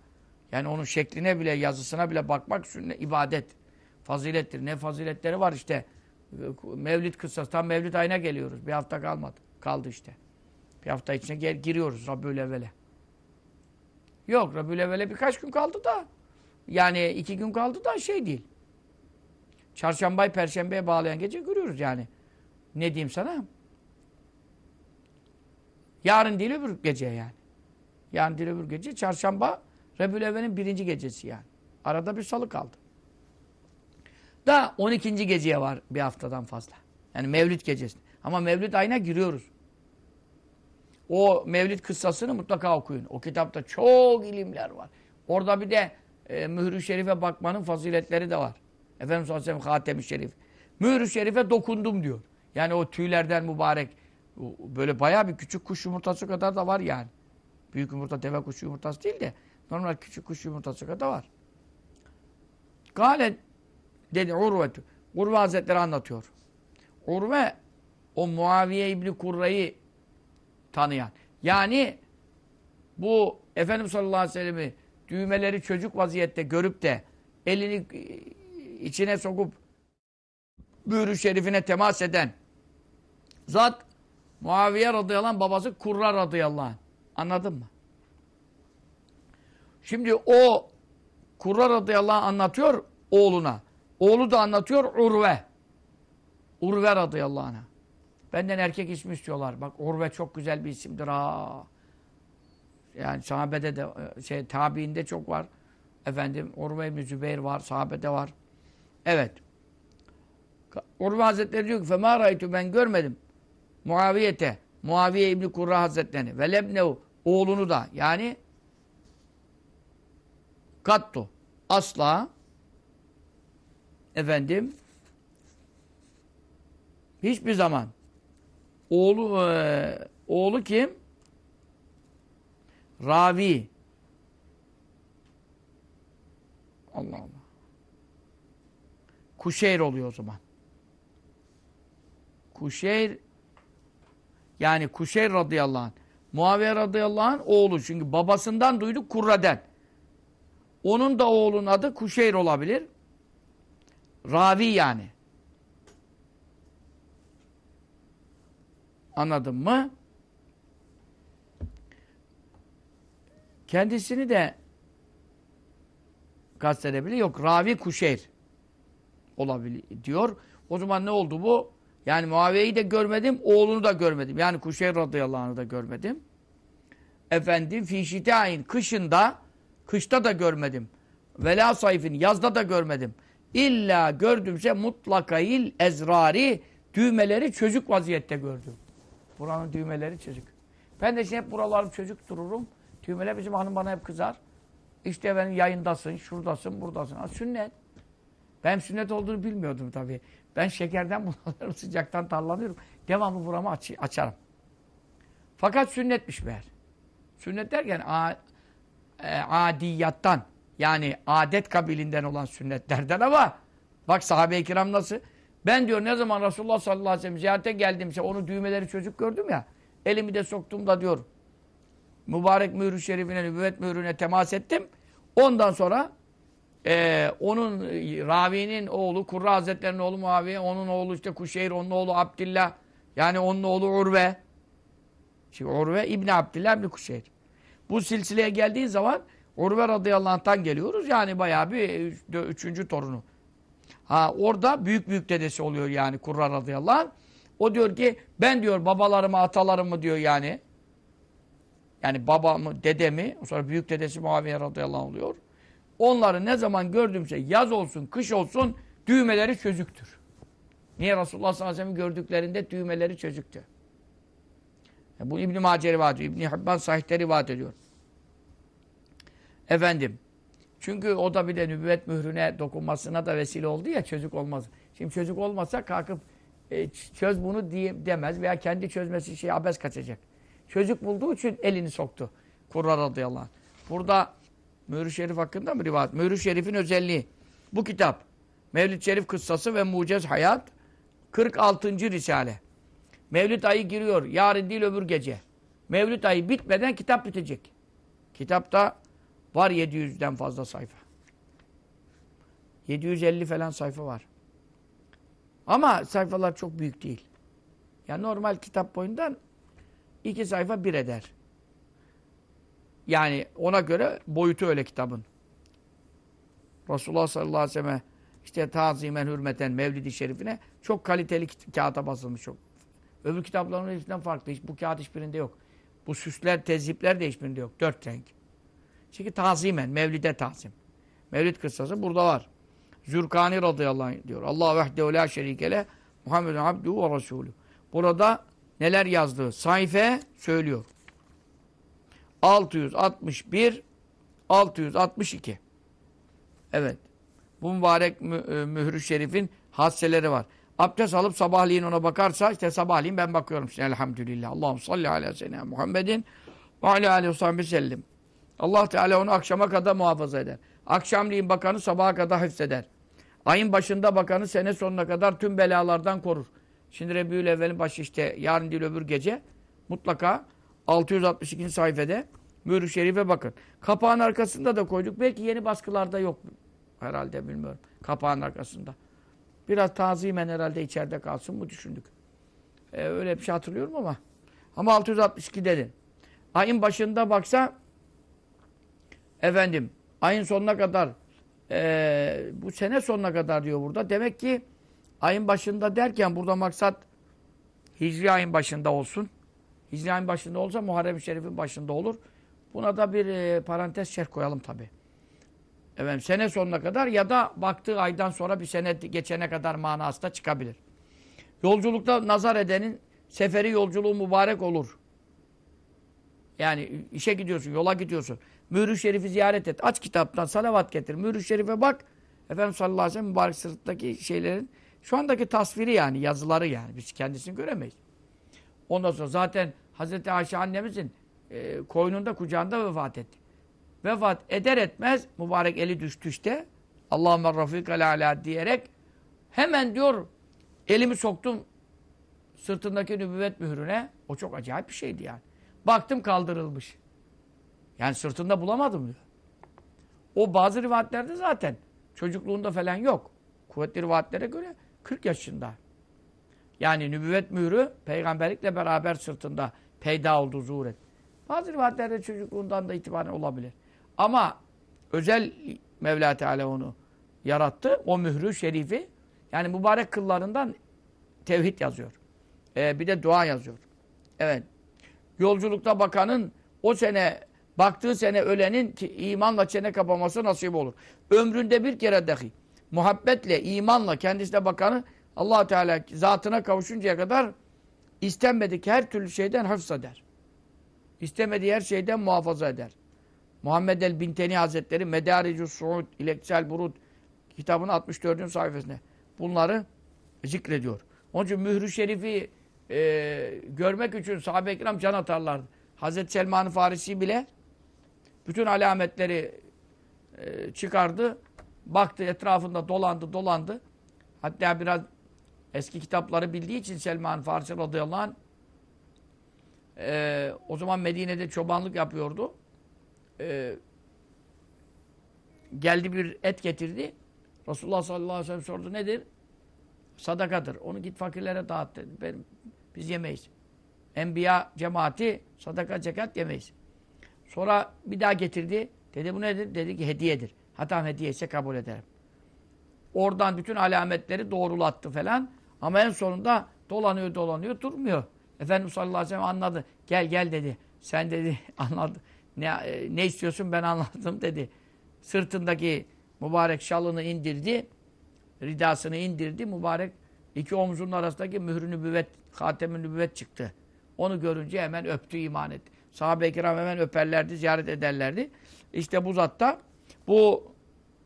[SPEAKER 2] yani onun şekline bile, yazısına bile bakmak sünnet, ibadet. Fazilettir. Ne faziletleri var işte. Mevlid kıssası. Tam Mevlid ayına geliyoruz. Bir hafta kalmadı. Kaldı işte. Bir hafta içine gel, giriyoruz Rabbül Evvel'e. Yok Rabbül Evvel'e birkaç gün kaldı da. Yani iki gün kaldı da şey değil. Çarşambayı Perşembe'ye bağlayan gece görüyoruz yani. Ne diyeyim sana? Yarın değil öbür gece yani. Yarın değil öbür gece. Çarşamba Rebül Evvel'in birinci gecesi yani. Arada bir salı kaldı. Da 12. geceye var bir haftadan fazla. Yani Mevlid gecesi. Ama Mevlid ayına giriyoruz. O Mevlid kıssasını mutlaka okuyun. O kitapta çok ilimler var. Orada bir de e, Mührü Şerif'e bakmanın faziletleri de var. Efendimiz sallallahu aleyhi ve sellem Hatem-i Şerif. Mührü Şerif'e dokundum diyor. Yani o tüylerden mübarek. Böyle bayağı bir küçük kuş yumurtası kadar da var yani. Büyük yumurta deve kuşu yumurtası değil de normal küçük kuş yumurtası kadar var. Gale dedi Urve'tu. Urve Hazretleri anlatıyor. Urve o Muaviye İbni Kurra'yı tanıyan. Yani bu Efendimiz sallallahu aleyhi ve sellem'i düğmeleri çocuk vaziyette görüp de elini içine sokup buyuru şerifine temas eden zat Muaviye radıyallahu anh babası Kurra radıyallahu anh. Anladın mı? Şimdi o Kurra radıyallahu anh anlatıyor oğluna. Oğlu da anlatıyor Urve. Urve radıyallahu anh'a. Benden erkek ismi istiyorlar. Bak Urve çok güzel bir isimdir ha. Yani sahabede de şey tabiinde çok var. Efendim Urve ibn Zübeyir var, sahabede var. Evet. Urve Hazretleri diyor ki فَمَا رَيْتُ ben görmedim. Muaviyete, Muaviye İbni Kurra Hazretlerini ve lebnehu oğlunu da yani kattu asla efendim hiçbir zaman oğlu e, oğlu kim? Ravi. Allah Allah. Kuşeyr oluyor o zaman. Kuşeyr yani Kuşeyr radıyallahu anh. Muaviye radıyallahu anh oğlu. Çünkü babasından duyduk Kurra'den. Onun da oğlunun adı Kuşeyr olabilir. Ravi yani. Anladın mı? Kendisini de kastedebilir. Yok Ravi Kuşeyr olabilir diyor. O zaman ne oldu bu? Yani Muaviye'yi de görmedim, oğlunu da görmedim. Yani Kuşeyr radıyallahu anh'ı da görmedim. Efendim fişitayn kışında, kışta da görmedim. Vela sayfin yazda da görmedim. İlla gördümse mutlakayil ezrari düğmeleri çocuk vaziyette gördüm. Buranın düğmeleri çocuk. Ben de şimdi hep buralarım çocuk dururum. Düğmeler bizim hanım bana hep kızar. İşte benim yayındasın, şuradasın, buradasın. Ha, sünnet. Ben sünnet olduğunu bilmiyordum tabii. Ben şekerden [LAUGHS] bunalıyorum, sıcaktan tarlanıyorum. Devamlı buramı aç açarım. Fakat sünnetmiş meğer. Sünnet derken e, adiyattan yani adet kabilinden olan sünnetlerden ama bak sahabe-i kiram nasıl? Ben diyor ne zaman Resulullah sallallahu aleyhi ve sellem ziyarete geldimse onu düğmeleri çocuk gördüm ya elimi de soktum da diyor mübarek mührü şerifine, nübüvvet mührüne temas ettim. Ondan sonra e, onun Ravi'nin oğlu, Kurra Hazretleri'nin oğlu Muaviye, onun oğlu işte Kuşeyr, onun oğlu Abdillah, yani onun oğlu Urve. Şimdi Urve İbni Abdillah İbni Kuşeyr. Bu silsileye geldiğin zaman Urve radıyallahu anh'tan geliyoruz. Yani bayağı bir üçüncü torunu. Ha orada büyük büyük dedesi oluyor yani Kurra radıyallahu anh. O diyor ki ben diyor babalarımı atalarımı diyor yani yani babamı dedemi sonra büyük dedesi Muaviye radıyallahu anh oluyor. Onları ne zaman gördümse yaz olsun kış olsun düğmeleri çözüktür. Niye Resulullah sallallahu aleyhi ve sellem gördüklerinde düğmeleri çözüktü. Bu İbn-i Mace rivayet ediyor. İbn-i Hibban sahihte rivayet ediyor. Efendim. Çünkü o da bir de nübüvvet mührüne dokunmasına da vesile oldu ya çocuk olmaz. Şimdi çocuk olmasa kalkıp e, çöz bunu diye, demez veya kendi çözmesi şey abes kaçacak. Çocuk bulduğu için elini soktu. Kurra radıyallahu anh. Burada Mührü Şerif hakkında mı rivayet? Mührü Şerif'in özelliği. Bu kitap Mevlid Şerif kıssası ve Mucez Hayat 46. Risale. Mevlid ayı giriyor. Yarın değil öbür gece. Mevlid ayı bitmeden kitap bitecek. Kitapta var 700'den fazla sayfa. 750 falan sayfa var. Ama sayfalar çok büyük değil. Ya normal kitap boyundan iki sayfa bir eder. Yani ona göre boyutu öyle kitabın. Resulullah sallallahu aleyhi ve sellem işte tazimen hürmeten Mevlid-i Şerifine çok kaliteli kağıta basılmış çok. Öbür kitapların hepsinden farklı. Hiç, bu kağıt hiçbirinde yok. Bu süsler, tezipler de hiçbirinde yok. Dört renk. Çünkü tazimen, Mevlid'e tazim. Mevlid kıssası burada var. Zürkani radıyallahu anh diyor. Allah vehdehu la şerikele Muhammedun abduhu ve resulü. Burada neler yazdığı sayfe söylüyor. 661 662 Evet. Bu mübarek mü, e, mührü şerifin hasseleri var. Abdest alıp sabahleyin ona bakarsa işte sabahleyin ben bakıyorum. İşte, elhamdülillah. Allahum salli ala seyyidina Muhammedin ve ala aleyhi ve sellem. Allah Teala onu akşama kadar muhafaza eder. Akşamleyin bakanı sabaha kadar hıfzeder. Ayın başında bakanı sene sonuna kadar tüm belalardan korur. Şimdi Rebiyül Evvel'in başı işte yarın değil öbür gece mutlaka 662. sayfede Mührü şerife bakın. Kapağın arkasında da koyduk. Belki yeni baskılarda yok. Herhalde bilmiyorum. Kapağın arkasında. Biraz tazimen herhalde içeride kalsın mı düşündük. Ee, öyle bir şey hatırlıyorum ama. Ama 662 dedin. Ayın başında baksa efendim ayın sonuna kadar e, bu sene sonuna kadar diyor burada. Demek ki ayın başında derken burada maksat Hicri ayın başında olsun. Hicri ayın başında olsa Muharrem-i Şerif'in başında olur. Buna da bir e, parantez şerh koyalım tabi. Efendim sene sonuna kadar ya da baktığı aydan sonra bir sene geçene kadar manası da çıkabilir. Yolculukta nazar edenin seferi yolculuğu mübarek olur. Yani işe gidiyorsun, yola gidiyorsun. Mührü Şerif'i ziyaret et. Aç kitaptan salavat getir. Mührü Şerif'e bak. Efendimiz sallallahu aleyhi ve sellem mübarek sırttaki şeylerin şu andaki tasviri yani yazıları yani. Biz kendisini göremeyiz. Ondan sonra zaten Hazreti Ayşe annemizin e, koynunda kucağında vefat etti. Vefat eder etmez mübarek eli düştü işte. Allahümme rafikal ala diyerek hemen diyor elimi soktum sırtındaki nübüvvet mührüne. O çok acayip bir şeydi yani. Baktım kaldırılmış. Yani sırtında bulamadım diyor. O bazı rivayetlerde zaten çocukluğunda falan yok. Kuvvetli rivayetlere göre 40 yaşında. Yani nübüvvet mührü peygamberlikle beraber sırtında peyda oldu, zuhur et. Bazı rivayetlerde çocukluğundan da itibaren olabilir. Ama özel Mevla Teala onu yarattı. O mührü şerifi yani mübarek kıllarından tevhid yazıyor. Ee, bir de dua yazıyor. Evet. Yolculukta bakanın o sene baktığı sene ölenin ki imanla çene kapaması nasip olur. Ömründe bir kere dahi muhabbetle, imanla kendisine bakanı allah Teala zatına kavuşuncaya kadar istenmedik her türlü şeyden hafız eder. İstemediği her şeyden muhafaza eder. Muhammed el-Binteni Hazretleri Medaricus Suud İleksel Burud kitabının 64. sayfasında bunları zikrediyor. Onun için mührü şerifi e, görmek için sahabe-i kiram can atarlardı. Hazreti Selman-ı Farisi bile bütün alametleri e, çıkardı. Baktı etrafında dolandı dolandı. Hatta biraz eski kitapları bildiği için Selman Farisi radıyallahu anh e, o zaman Medine'de çobanlık yapıyordu. E, geldi bir et getirdi. Resulullah sallallahu aleyhi ve sellem sordu nedir? Sadakadır. Onu git fakirlere dağıt dedi. Benim, biz yemeyiz. Enbiya cemaati sadaka zekat yemeyiz. Sonra bir daha getirdi. Dedi bu nedir? Dedi ki hediyedir. Hatta hediye kabul ederim. Oradan bütün alametleri doğrulattı falan. Ama en sonunda dolanıyor dolanıyor durmuyor. Efendimiz sallallahu aleyhi ve sellem anladı. Gel gel dedi. Sen dedi [LAUGHS] anladı. Ne, e, ne istiyorsun ben [LAUGHS] anladım dedi. Sırtındaki mübarek şalını indirdi. Ridasını indirdi. Mübarek iki omzunun arasındaki mührü nübüvvet, hatem-i nübüvvet çıktı. Onu görünce hemen öptü, iman etti. Sahabe-i kiram hemen öperlerdi, ziyaret ederlerdi. İşte bu zatta bu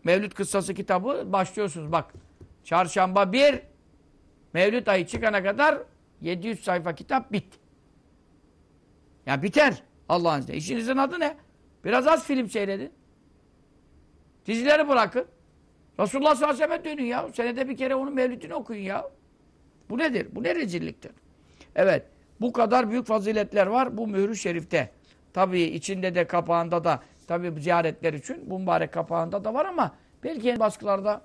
[SPEAKER 2] Mevlüt Kıssası kitabı başlıyorsunuz. Bak çarşamba bir Mevlüt ayı çıkana kadar 700 sayfa kitap bit. Ya biter Allah'ın izniyle. İşinizin adı ne? Biraz az film seyredin. Dizileri bırakın. Resulullah sallallahu aleyhi ve sellem dönün ya. Senede bir kere onun mevlütünü okuyun ya. Bu nedir? Bu ne rezilliktir? Evet. Bu kadar büyük faziletler var bu mührü şerifte. Tabii içinde de kapağında da tabii ziyaretler için bu mübarek kapağında da var ama belki baskılarda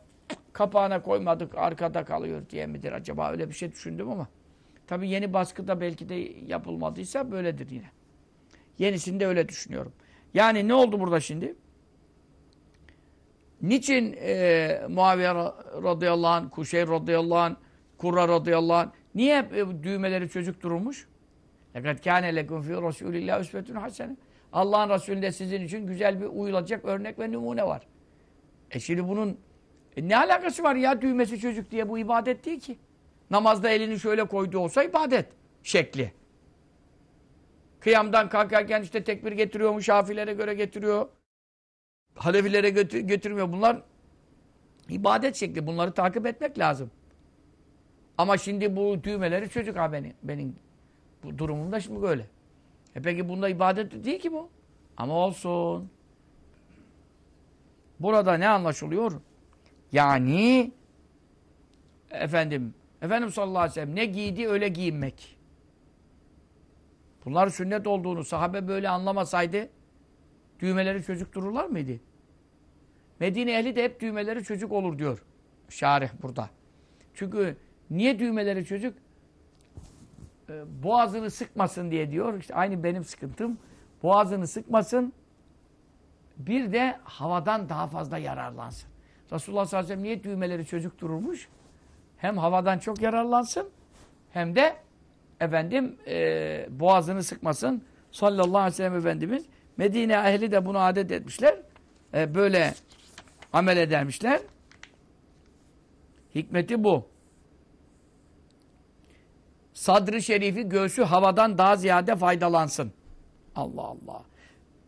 [SPEAKER 2] kapağına koymadık arkada kalıyor diye midir acaba öyle bir şey düşündüm ama tabii yeni baskıda belki de yapılmadıysa böyledir yine. Yenisinde öyle düşünüyorum. Yani ne oldu burada şimdi? Niçin e, Muaviye radıyallahu anh, Kuşeyr radıyallahu anh, Kurra radıyallahu anh niye e, düğmeleri çocuk durmuş? لَقَدْ كَانَ لَكُمْ فِي رَسُولِ اللّٰهِ üsvetun hasene. Allah'ın Resulü'nde sizin için güzel bir uyulacak örnek ve numune var. E şimdi bunun e ne alakası var ya düğmesi çocuk diye bu ibadet değil ki. Namazda elini şöyle koyduğu olsa ibadet şekli. Kıyamdan kalkarken işte tekbir getiriyormuş, şafilere göre getiriyor. Halefilere götür götürmüyor. Bunlar ibadet şekli. Bunları takip etmek lazım. Ama şimdi bu düğmeleri çocuk ha benim, benim bu durumumda şimdi böyle. E peki bunda ibadet değil ki bu. Ama olsun. Burada ne anlaşılıyor? Yani efendim Efendim sallallahu aleyhi ve sellem ne giydi öyle giyinmek. Bunlar sünnet olduğunu sahabe böyle anlamasaydı Düğmeleri çocuk dururlar mıydı? Medine ehli de hep düğmeleri çocuk olur diyor. Şarih burada. Çünkü niye düğmeleri çocuk? Ee, boğazını sıkmasın diye diyor. İşte aynı benim sıkıntım. Boğazını sıkmasın. Bir de havadan daha fazla yararlansın. Resulullah sallallahu aleyhi ve sellem niye düğmeleri çocuk dururmuş? Hem havadan çok yararlansın hem de efendim e, boğazını sıkmasın. Sallallahu aleyhi ve sellem Efendimiz Medine ehli de bunu adet etmişler. E, böyle amel edermişler. Hikmeti bu. Sadrı şerifi göğsü havadan daha ziyade faydalansın. Allah Allah.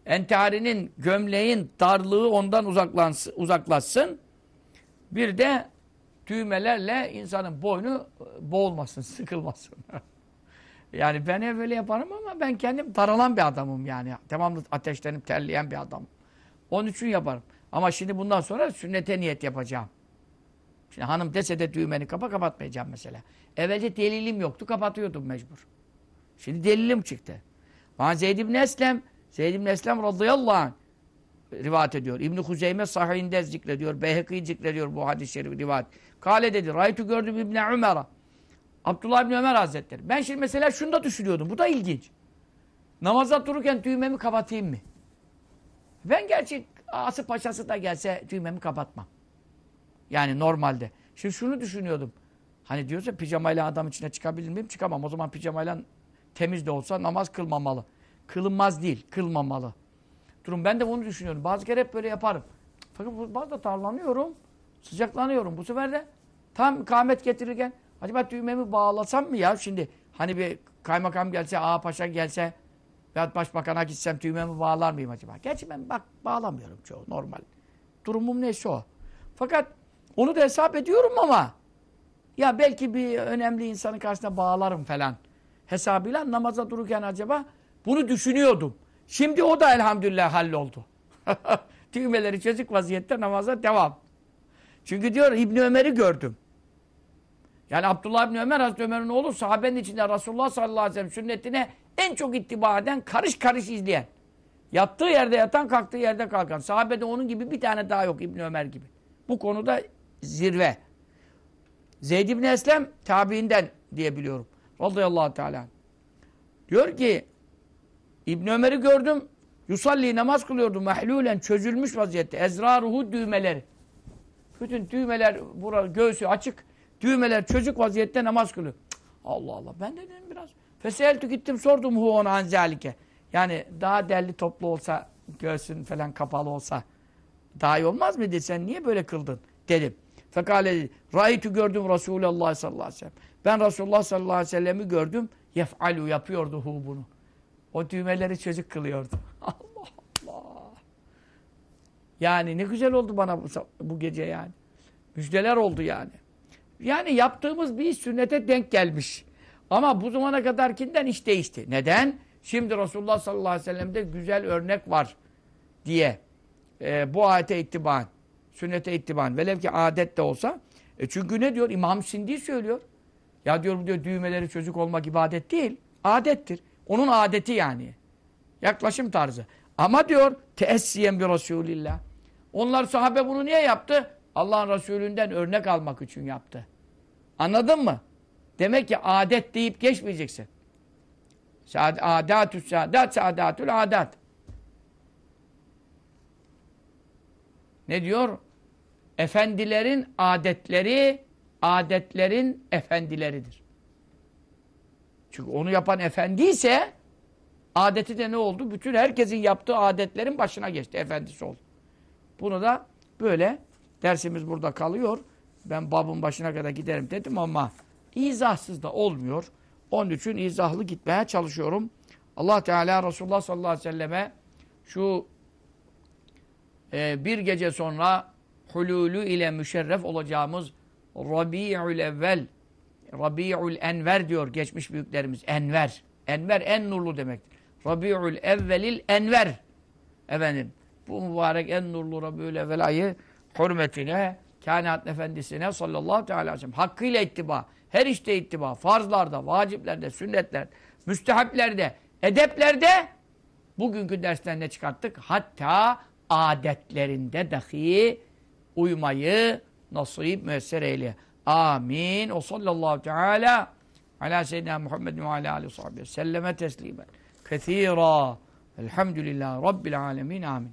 [SPEAKER 2] Entarinin, gömleğin darlığı ondan uzaklansın, uzaklaşsın. Bir de düğmelerle insanın boynu e, boğulmasın, [LAUGHS] sıkılmasın. Yani ben böyle yaparım ama ben kendim daralan bir adamım yani. Devamlı ateşlenip terleyen bir adamım. Onun için yaparım. Ama şimdi bundan sonra sünnete niyet yapacağım. Şimdi hanım dese de düğmeni kapa kapatmayacağım mesela. Evvelce delilim yoktu kapatıyordum mecbur. Şimdi delilim çıktı. Bana Zeyd ibn Eslem, Zeyd ibn Eslem radıyallahu anh rivayet ediyor. İbn-i Huzeyme sahihinde zikrediyor. Beyhekî zikrediyor bu hadis-i şerif rivayet. Kale dedi. Raytu gördüm İbn Ömer'a. Abdullah İbni Ömer Hazretleri. Ben şimdi mesela şunu da düşünüyordum. Bu da ilginç. Namaza dururken düğmemi kapatayım mı? Ben gerçi ası paşası da gelse düğmemi kapatmam. Yani normalde. Şimdi şunu düşünüyordum. Hani diyorsa pijamayla adam içine çıkabilir miyim? Çıkamam. O zaman pijamayla temiz de olsa namaz kılmamalı. Kılınmaz değil, kılmamalı. Durum ben de bunu düşünüyorum. Bazı kere hep böyle yaparım. Fakat bazı tarlanıyorum. Sıcaklanıyorum. Bu sefer de tam kâhmet getirirken acaba düğmemi bağlasam mı ya şimdi? Hani bir kaymakam gelse, ağa paşa gelse veya başbakana gitsem düğmemi bağlar mıyım acaba? Gerçi ben bak bağlamıyorum çoğu normal. Durumum neyse o. Fakat onu da hesap ediyorum ama ya belki bir önemli insanın karşısına bağlarım falan hesabıyla namaza dururken acaba bunu düşünüyordum. Şimdi o da elhamdülillah halloldu. [LAUGHS] Düğmeleri çocuk vaziyette namaza devam. Çünkü diyor İbni Ömer'i gördüm. Yani Abdullah İbni Ömer Hazreti Ömer'in oğlu sahabenin içinde Resulullah sallallahu aleyhi ve sellem sünnetine en çok ittiba eden, karış karış izleyen. Yattığı yerde yatan, kalktığı yerde kalkan. Sahabede onun gibi bir tane daha yok İbni Ömer gibi. Bu konuda zirve. Zeyd İbni Eslem tabiinden diye biliyorum. Radıyallahu teala. Diyor ki İbn Ömer'i gördüm. Yusalli namaz kılıyordu mahlulen çözülmüş vaziyette. Ezraruhu düğmeleri. Bütün düğmeler bura göğsü açık. Düğmeler çocuk vaziyette namaz kılıyor. Cık, Allah Allah. Ben de dedim biraz. Feseltü gittim sordum hu ona anzalike. Yani daha derli toplu olsa göğsün falan kapalı olsa daha iyi olmaz mıydı? Sen niye böyle kıldın? Dedim. Fekale. Ra'ytü gördüm Resulullah sallallahu aleyhi ve sellem. Ben Resulullah sallallahu aleyhi ve sellemi gördüm. Yef'alu yapıyordu hu bunu. O düğmeleri çocuk kılıyordu. [LAUGHS] Allah Allah. Yani ne güzel oldu bana bu, bu gece yani. Müjdeler oldu yani. Yani yaptığımız bir sünnete denk gelmiş. Ama bu zamana kadarkinden iş değişti. Neden? Şimdi Resulullah sallallahu aleyhi ve sellem'de güzel örnek var diye e, bu ayete ittiban, sünnete ittiban, velev ki adet de olsa. E çünkü ne diyor? İmam Sindi söylüyor. Ya diyor diyor düğmeleri çocuk olmak ibadet değil, adettir. Onun adeti yani. Yaklaşım tarzı. Ama diyor teessiyen bir Resulillah. Onlar sahabe bunu niye yaptı? Allah'ın Resulünden örnek almak için yaptı. Anladın mı? Demek ki adet deyip geçmeyeceksin. Adatü saadat, saadatül adat. Ne diyor? Efendilerin adetleri, adetlerin efendileridir. Çünkü onu yapan efendi ise adeti de ne oldu? Bütün herkesin yaptığı adetlerin başına geçti. Efendisi oldu. Bunu da böyle dersimiz burada kalıyor. Ben babın başına kadar giderim dedim ama izahsız da olmuyor. Onun için izahlı gitmeye çalışıyorum. Allah Teala Resulullah sallallahu aleyhi ve selleme şu e, bir gece sonra hululü ile müşerref olacağımız Rabi'ül evvel Rabi'ül enver diyor geçmiş büyüklerimiz. Enver. Enver en nurlu demektir. Rabi'ül evvelil enver. Efendim bu mübarek en nurlu Rabi'ül evvel ayı hürmetine kainat efendisine sallallahu teala aleyhi ve sellem hakkıyla ittiba, her işte ittiba, farzlarda, vaciplerde, sünnetlerde, müstehaplerde, edeplerde Bugünkü dersten ne çıkarttık? Hatta adetlerinde dahi uymayı nasip müesser eyle. Amin. O sallallahu teala ala seyyidina Muhammed ve ala aleyhi ve selleme teslimen. Kethira. Elhamdülillahi Rabbil alemin. Amin.